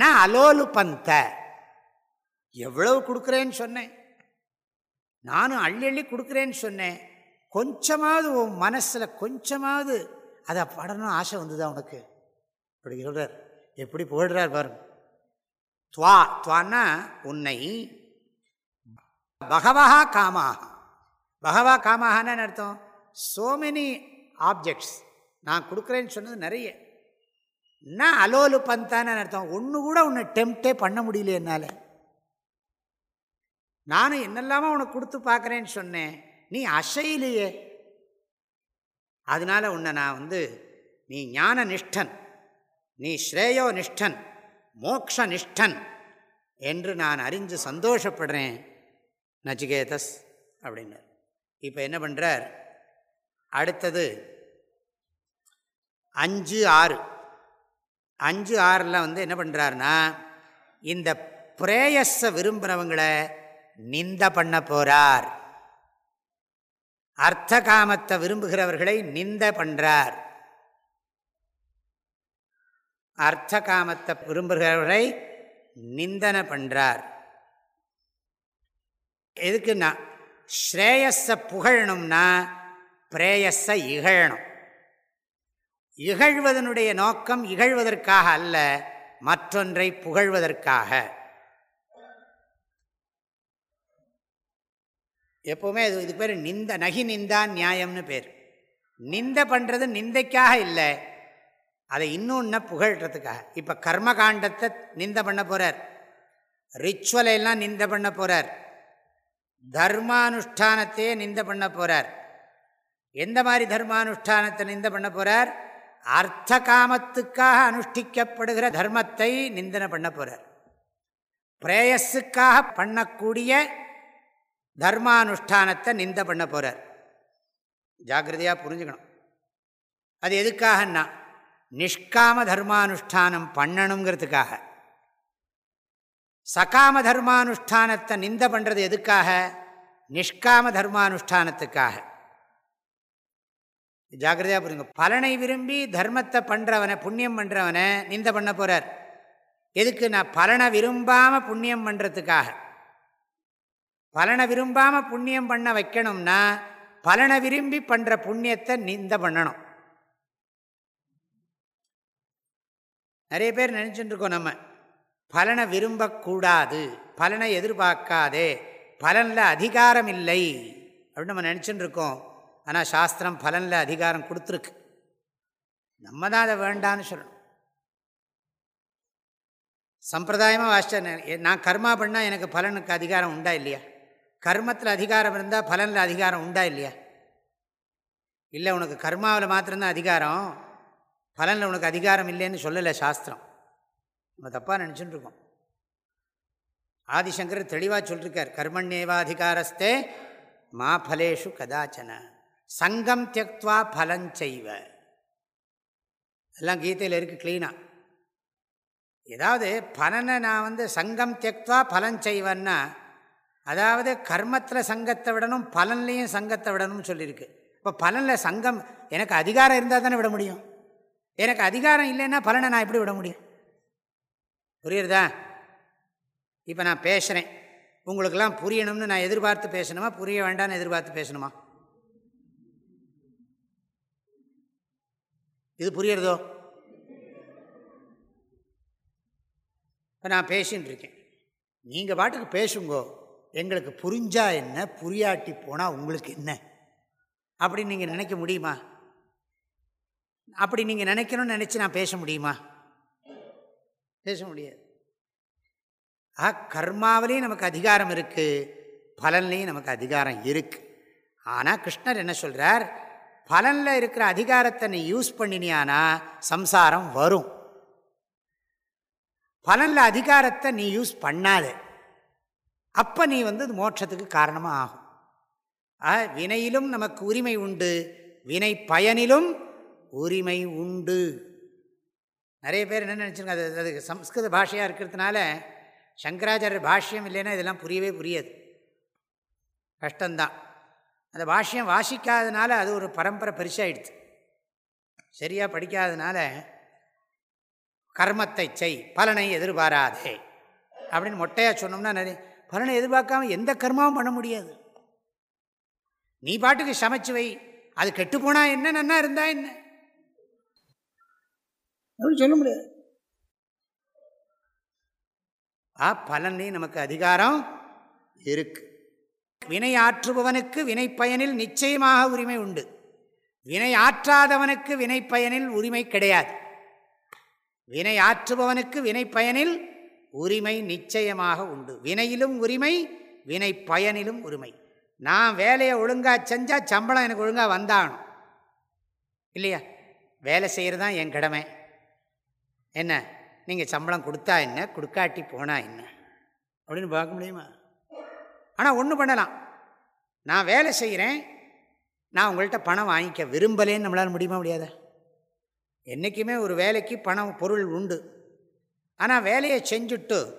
ந அலோலு பந்த எவ்வளவு கொடுக்குறேன்னு சொன்னேன். நானும் அள்ளி அள்ளி கொடுக்குறேன்னு சொன்னேன். கொஞ்சமாவது உன் மனசில் கொஞ்சமாவது அதை படணும் ஆசை வந்துதான் உனக்கு? அப்படி சொல்கிறார் எப்படி புகழ்கிறார் பாருங்க. துவா துவான்னா உன்னை பகவஹா காமாக பகவா காமாகன்னு அர்த்தம்? சோ மெனி ஆப்ஜெக்ட்ஸ் நான் கொடுக்குறேன்னு சொன்னது நிறைய. என்ன அலோலு பந்தான்னு அர்த்தம்? ஒன்று கூட உன்னை டெம்ப்டே பண்ண முடியல என்னால். நானும் என்னெல்லாமோ உனக்கு கொடுத்து பார்க்குறேன்னு சொன்னேன். நீ அசையிலேயே. அதனால் உன்னை நான் வந்து நீ ஞான நிஷ்டன் நீ ஸ்ரேயோ நிஷ்டன் மோக்ஷ நிஷ்டன் என்று நான் அறிஞ்சு சந்தோஷப்படுறேன் நச்சிகேதஸ் அப்படின்னார். இப்போ என்ன பண்ணுறார் அடுத்தது அஞ்சு ஆறு. அஞ்சு ஆறில் வந்து என்ன பண்ணுறாருனா இந்த பிரேயஸை விரும்புகிறவங்களை நிந்த பண்ண போகிறார் அர்த்த காமத்தை விரும்புகிறவர்களை நிந்த பண்ணுறார் அர்த்த காமத்தை விரும்புகிறவர்களை நிந்தனை பண்ணுறார் எதுக்குன்னா ஸ்ரேயஸை புகழணும்னா பிரேயஸை இகழணும். இகழ்வதனுடைய நோக்கம் இகழ்வதற்காக அல்ல மற்றொன்றை புகழ்வதற்காக. எப்போவுமே இது இது பேர் நிந்த நகி நிந்தா நியாயம்னு பேர். நிந்த பண்ணுறது நிந்தைக்காக இல்லை அதை இன்னொன்று புகழ்கிறதுக்காக இப்போ கர்மகாண்டத்தை நிந்த பண்ண போகிறார் ரிச்சுவலையெல்லாம் நிந்த பண்ண போகிறார் தர்மானுஷ்டானத்தையே நிந்த பண்ண போகிறார் எந்த மாதிரி தர்மானுஷ்டானத்தை நிந்த பண்ண போகிறார் அர்த்த காமத்துக்காக அனுஷ்டிக்கப்படுகிற தர்மத்தை நிந்தனை பண்ண போகிறார் பிரேயஸுக்காக பண்ணக்கூடிய தர்மானுஷ்டானத்தை நிந்த பண்ண போகிறார் ஜாக்கிரதையாக புரிஞ்சுக்கணும். அது எதுக்காகன்னா நிஷ்காம தர்மானுஷ்டானம் பண்ணணுங்கிறதுக்காக. சகாம தர்மானுஷ்டானத்தை நிந்த பண்ணுறது எதுக்காக? நிஷ்காம தர்மானுஷ்டானத்துக்காக ஜாகிரதையாக புரியுங்க பலனை விரும்பி தர்மத்தை பண்ணுறவனை புண்ணியம் பண்ணுறவனை நிந்த பண்ண போகிறார் எதுக்கு? நான் பலனை விரும்பாமல் புண்ணியம் பண்ணுறதுக்காக பலனை விரும்பாமல் புண்ணியம் பண்ண வைக்கணும்னா பலனை விரும்பி பண்ணுற புண்ணியத்தை நிந்த பண்ணணும். நிறைய பேர் நினச்சிட்டு இருக்கோம் நம்ம. பலனை விரும்பக்கூடாது பலனை எதிர்பார்க்காதே பலனில் அதிகாரம் இல்லை அப்படின்னு நம்ம நினச்சிட்டு இருக்கோம் ஆனால் சாஸ்திரம் பலனில் அதிகாரம் கொடுத்துருக்கு. நம்ம தான் அதை வேண்டான்னு சொல்லணும். சம்பிரதாயமாக வாசிச்ச நான் கர்மா பண்ணால் எனக்கு பலனுக்கு அதிகாரம் உண்டா இல்லையா? கர்மத்தில் அதிகாரம் இருந்தால் பலனில் அதிகாரம் உண்டா இல்லையா? இல்லை உனக்கு கர்மாவில் மாத்திரம்தான் அதிகாரம். பலனில் உனக்கு அதிகாரம் இல்லைன்னு சொல்லலை சாஸ்திரம். நம்ம தப்பாக நினச்சிட்டு இருக்கோம் ஆதிசங்கர் தெளிவாக சொல்லியிருக்கார் கர்மண்யேவாதிகாரஸ்தே மா பலேஷு கதாச்சன சங்கம் தியக்துவா பலஞ்செய்வ எல்லாம் கீதையில் இருக்குது க்ளீனாக ஏதாவது பலனை நான் வந்து சங்கம் தியக்வா பலஞ்செய்வன்னா அதாவது கர்மத்தில் சங்கத்தை விடணும் பலன்லேயும் சங்கத்தை விடணும்னு சொல்லியிருக்கு. இப்போ பலனில் சங்கம் எனக்கு அதிகாரம் இருந்தால் தானே விட முடியும்? எனக்கு அதிகாரம் இல்லைன்னா பலனை நான் எப்படி விட முடியும்? புரியுறதா? இப்போ நான் பேசுகிறேன் உங்களுக்கெல்லாம் புரியணும்னு நான் எதிர்பார்த்து பேசணுமா? புரிய வேண்டாம்னு எதிர்பார்த்து பேசணுமா? இது புரியறதோ? இப்போ நான் பேசின்னு இருக்கேன் நீங்கள் பாட்டுக்கு பேசுங்கோ. எங்களுக்கு புரிஞ்சா என்ன? புரியாட்டி போனால் உங்களுக்கு என்ன? அப்படின்னு நீங்கள் நினைக்க முடியுமா? அப்படி நீங்கள் நினைக்கணும்னு நினச்சி நான் பேச முடியுமா? பேச முடியாது. ஆ கர்மாவிலையும் நமக்கு அதிகாரம் இருக்குது பலன்லேயும் நமக்கு அதிகாரம் இருக்குது ஆனால் கிருஷ்ணர் என்ன சொல்கிறார் பலனில் இருக்கிற அதிகாரத்தை நீ யூஸ் பண்ணினியானா சம்சாரம் வரும். பலனில் அதிகாரத்தை நீ யூஸ் பண்ணாத. அப்போ நீ வந்து மோட்சத்துக்கு காரணமாக ஆகும். வினையிலும் நமக்கு உரிமை உண்டு. வினை பயனிலும் உரிமை உண்டு. நிறைய பேர் என்ன நினச்சிருங்க அது அது சம்ஸ்கிருத பாஷையாக இருக்கிறதுனால சங்கராச்சாரியர் பாஷ்யம் இல்லைன்னா இதெல்லாம் புரியவே புரியாது. கஷ்டந்தான் அந்த பாஷ்யம் வாசிக்காதனால அது ஒரு பரம்பரை பெருசாகிடுது சரியாக படிக்காதனால கர்மத்தை செய் பலனை எதிர்பாராதே அப்படின்னு மொட்டையாக சொன்னோம்னா நிறைய பலனை எதிர்பார்க்காம எந்த கர்மாவும் பண்ண முடியாது. நீ பாட்டுக்கு சமைச்சு வை அது கெட்டுப்போனால் என்ன நன்னா இருந்தால் என்ன? அப்படின்னு சொல்ல முடியாது. ஆ பலன்லேயும் நமக்கு அதிகாரம் இருக்கு. வினை ஆற்றுபவனுக்கு வினை பயனில் நிச்சயமாக உரிமை உண்டு. வினை ஆற்றாதவனுக்கு வினை பயனில் உரிமை கிடையாது. வினை ஆற்றுபவனுக்கு வினை பயனில் உரிமை நிச்சயமாக உண்டு. வினையிலும் உரிமை வினை பயனிலும் உரிமை. நான் வேலையை ஒழுங்காக செஞ்சால் சம்பளம் எனக்கு ஒழுங்காக வந்தாகணும். இல்லையா? வேலை செய்கிறது தான் என் கடமை. என்ன? நீங்கள் சம்பளம் கொடுத்தா என்ன? கொடுக்காட்டி போனால் என்ன? அப்படின்னு பார்க்க முடியுமா? ஆனால் ஒன்று பண்ணலாம். நான் வேலை செய்கிறேன் நான் உங்கள்கிட்ட பணம் வாங்கிக்க விரும்பலேன்னு நம்மளால் முடியுமா முடியாத? என்றைக்குமே ஒரு வேலைக்கு பணம் பொருள் உண்டு. ஆனால் வேலையை செஞ்சுட்டு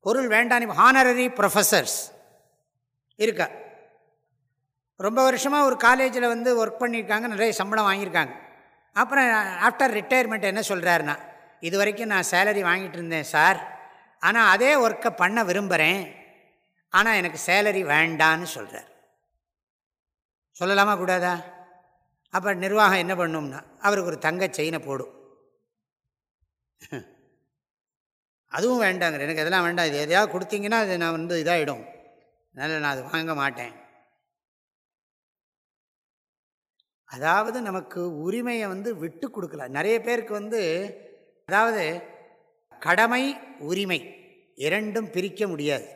பொருள் வேண்டாம் ஹானரரி ப்ரொஃபஸர்ஸ் இருக்கா? ரொம்ப வருஷமாக ஒரு காலேஜில் வந்து ஒர்க் பண்ணியிருக்காங்க நிறைய சம்பளம் வாங்கியிருக்காங்க. அப்புறம் ஆஃப்டர் ரிட்டையர்மெண்ட் என்ன சொல்கிறாருன்னா இது வரைக்கும் நான் சேலரி வாங்கிட்டு இருந்தேன் சார். ஆனால் அதே ஒர்க்கை பண்ண விரும்புகிறேன் ஆனால் எனக்கு சேலரி வேண்டான்னு சொல்கிறார் சொல்லலாமா கூடாதா? அப்போ நிர்வாகம் என்ன பண்ணும்னா அவருக்கு ஒரு தங்க செயினை போடும். அதுவும் வேண்டாங்கிற எனக்கு அதெல்லாம் வேண்டாம். இது எதையாவது கொடுத்தீங்கன்னா அது நான் வந்து இதாகிடும் அதனால் நான் அது வாங்க மாட்டேன். அதாவது நமக்கு உரிமையை வந்து விட்டு கொடுக்கலாம் நிறைய பேருக்கு வந்து அதாவது கடமை உரிமை இரண்டும் பிரிக்க முடியாது.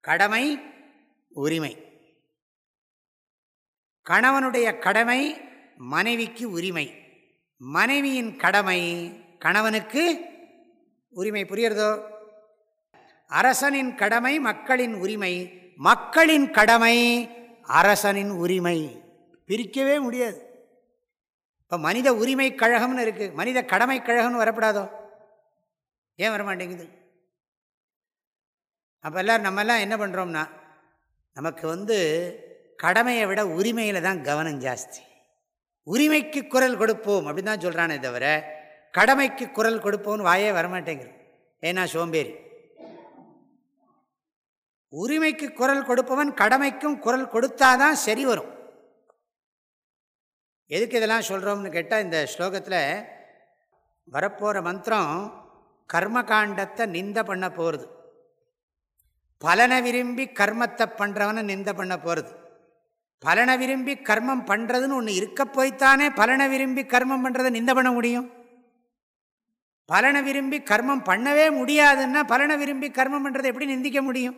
கடமை உரிமை. கணவனுடைய கடமை மனைவிக்கு உரிமை. மனைவியின் கடமை கணவனுக்கு உரிமை. புரியறதோ அரசனின் கடமை மக்களின் உரிமை. மக்களின் கடமை அரசனின் உரிமை. பிரிக்கவே முடியாது. இப்போ மனித உரிமை கழகம்னு இருக்குது மனித கடமை கழகம்னு வரப்படாதோ? ஏன் வரமாட்டேங்குது? அப்போ எல்லோரும் நம்மெல்லாம் என்ன பண்ணுறோம்னா நமக்கு வந்து கடமையை விட உரிமையில் தான் கவனம் ஜாஸ்தி. உரிமைக்கு குரல் கொடுப்போம் அப்படின்னு தான் சொல்கிறானே தவிர கடமைக்கு குரல் கொடுப்போம்னு வாயே வரமாட்டேங்குது. ஏன்னா சோம்பேறி. உரிமைக்கு குரல் கொடுப்பவன் கடமைக்கும் குரல் கொடுத்தாதான் சரி வரும். எதுக்கு இதெல்லாம் சொல்கிறோம்னு கேட்டால் இந்த ஸ்லோகத்தில் வரப்போகிற மந்திரம் கர்மகாண்டத்தை நிந்த பண்ண போகிறது பலனை விரும்பி கர்மத்தை பண்ணுறவனை நிந்த பண்ண போகிறது பலனை விரும்பி கர்மம் பண்ணுறதுன்னு ஒன்று இருக்க போய்த்தானே பலனை விரும்பி கர்மம் பண்ணுறதை நிந்த பண்ண முடியும்? பலனை விரும்பி கர்மம் பண்ணவே முடியாதுன்னா பலனை விரும்பி கர்மம் பண்ணுறதை எப்படி நிந்திக்க முடியும்?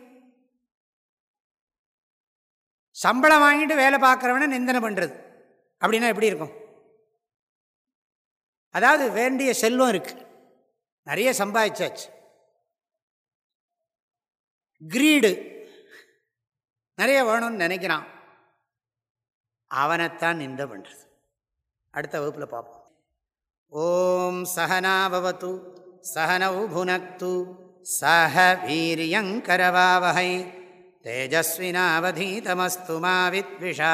சம்பளம் வாங்கிட்டு வேலை பார்க்குறவனை நிந்தனை பண்ணுறது அப்படின்னா எப்படி இருக்கும்? அதாவது வேண்டிய செல்வம் இருக்கு. நிறைய சம்பாதிச்சாச்சு. கிரீடு நிறைய வேணும்னு நினைக்கிறான். அவனைத்தான் நிந்த பண்ணுறது அடுத்த வகுப்பில் பார்ப்போம். ஓம் சகனாபவத்து சகனவு புனக்து சஹ வீரியங்கரவாவகை தேஜஸ்வினாவதீதமஸ்து மாவித்விஷா.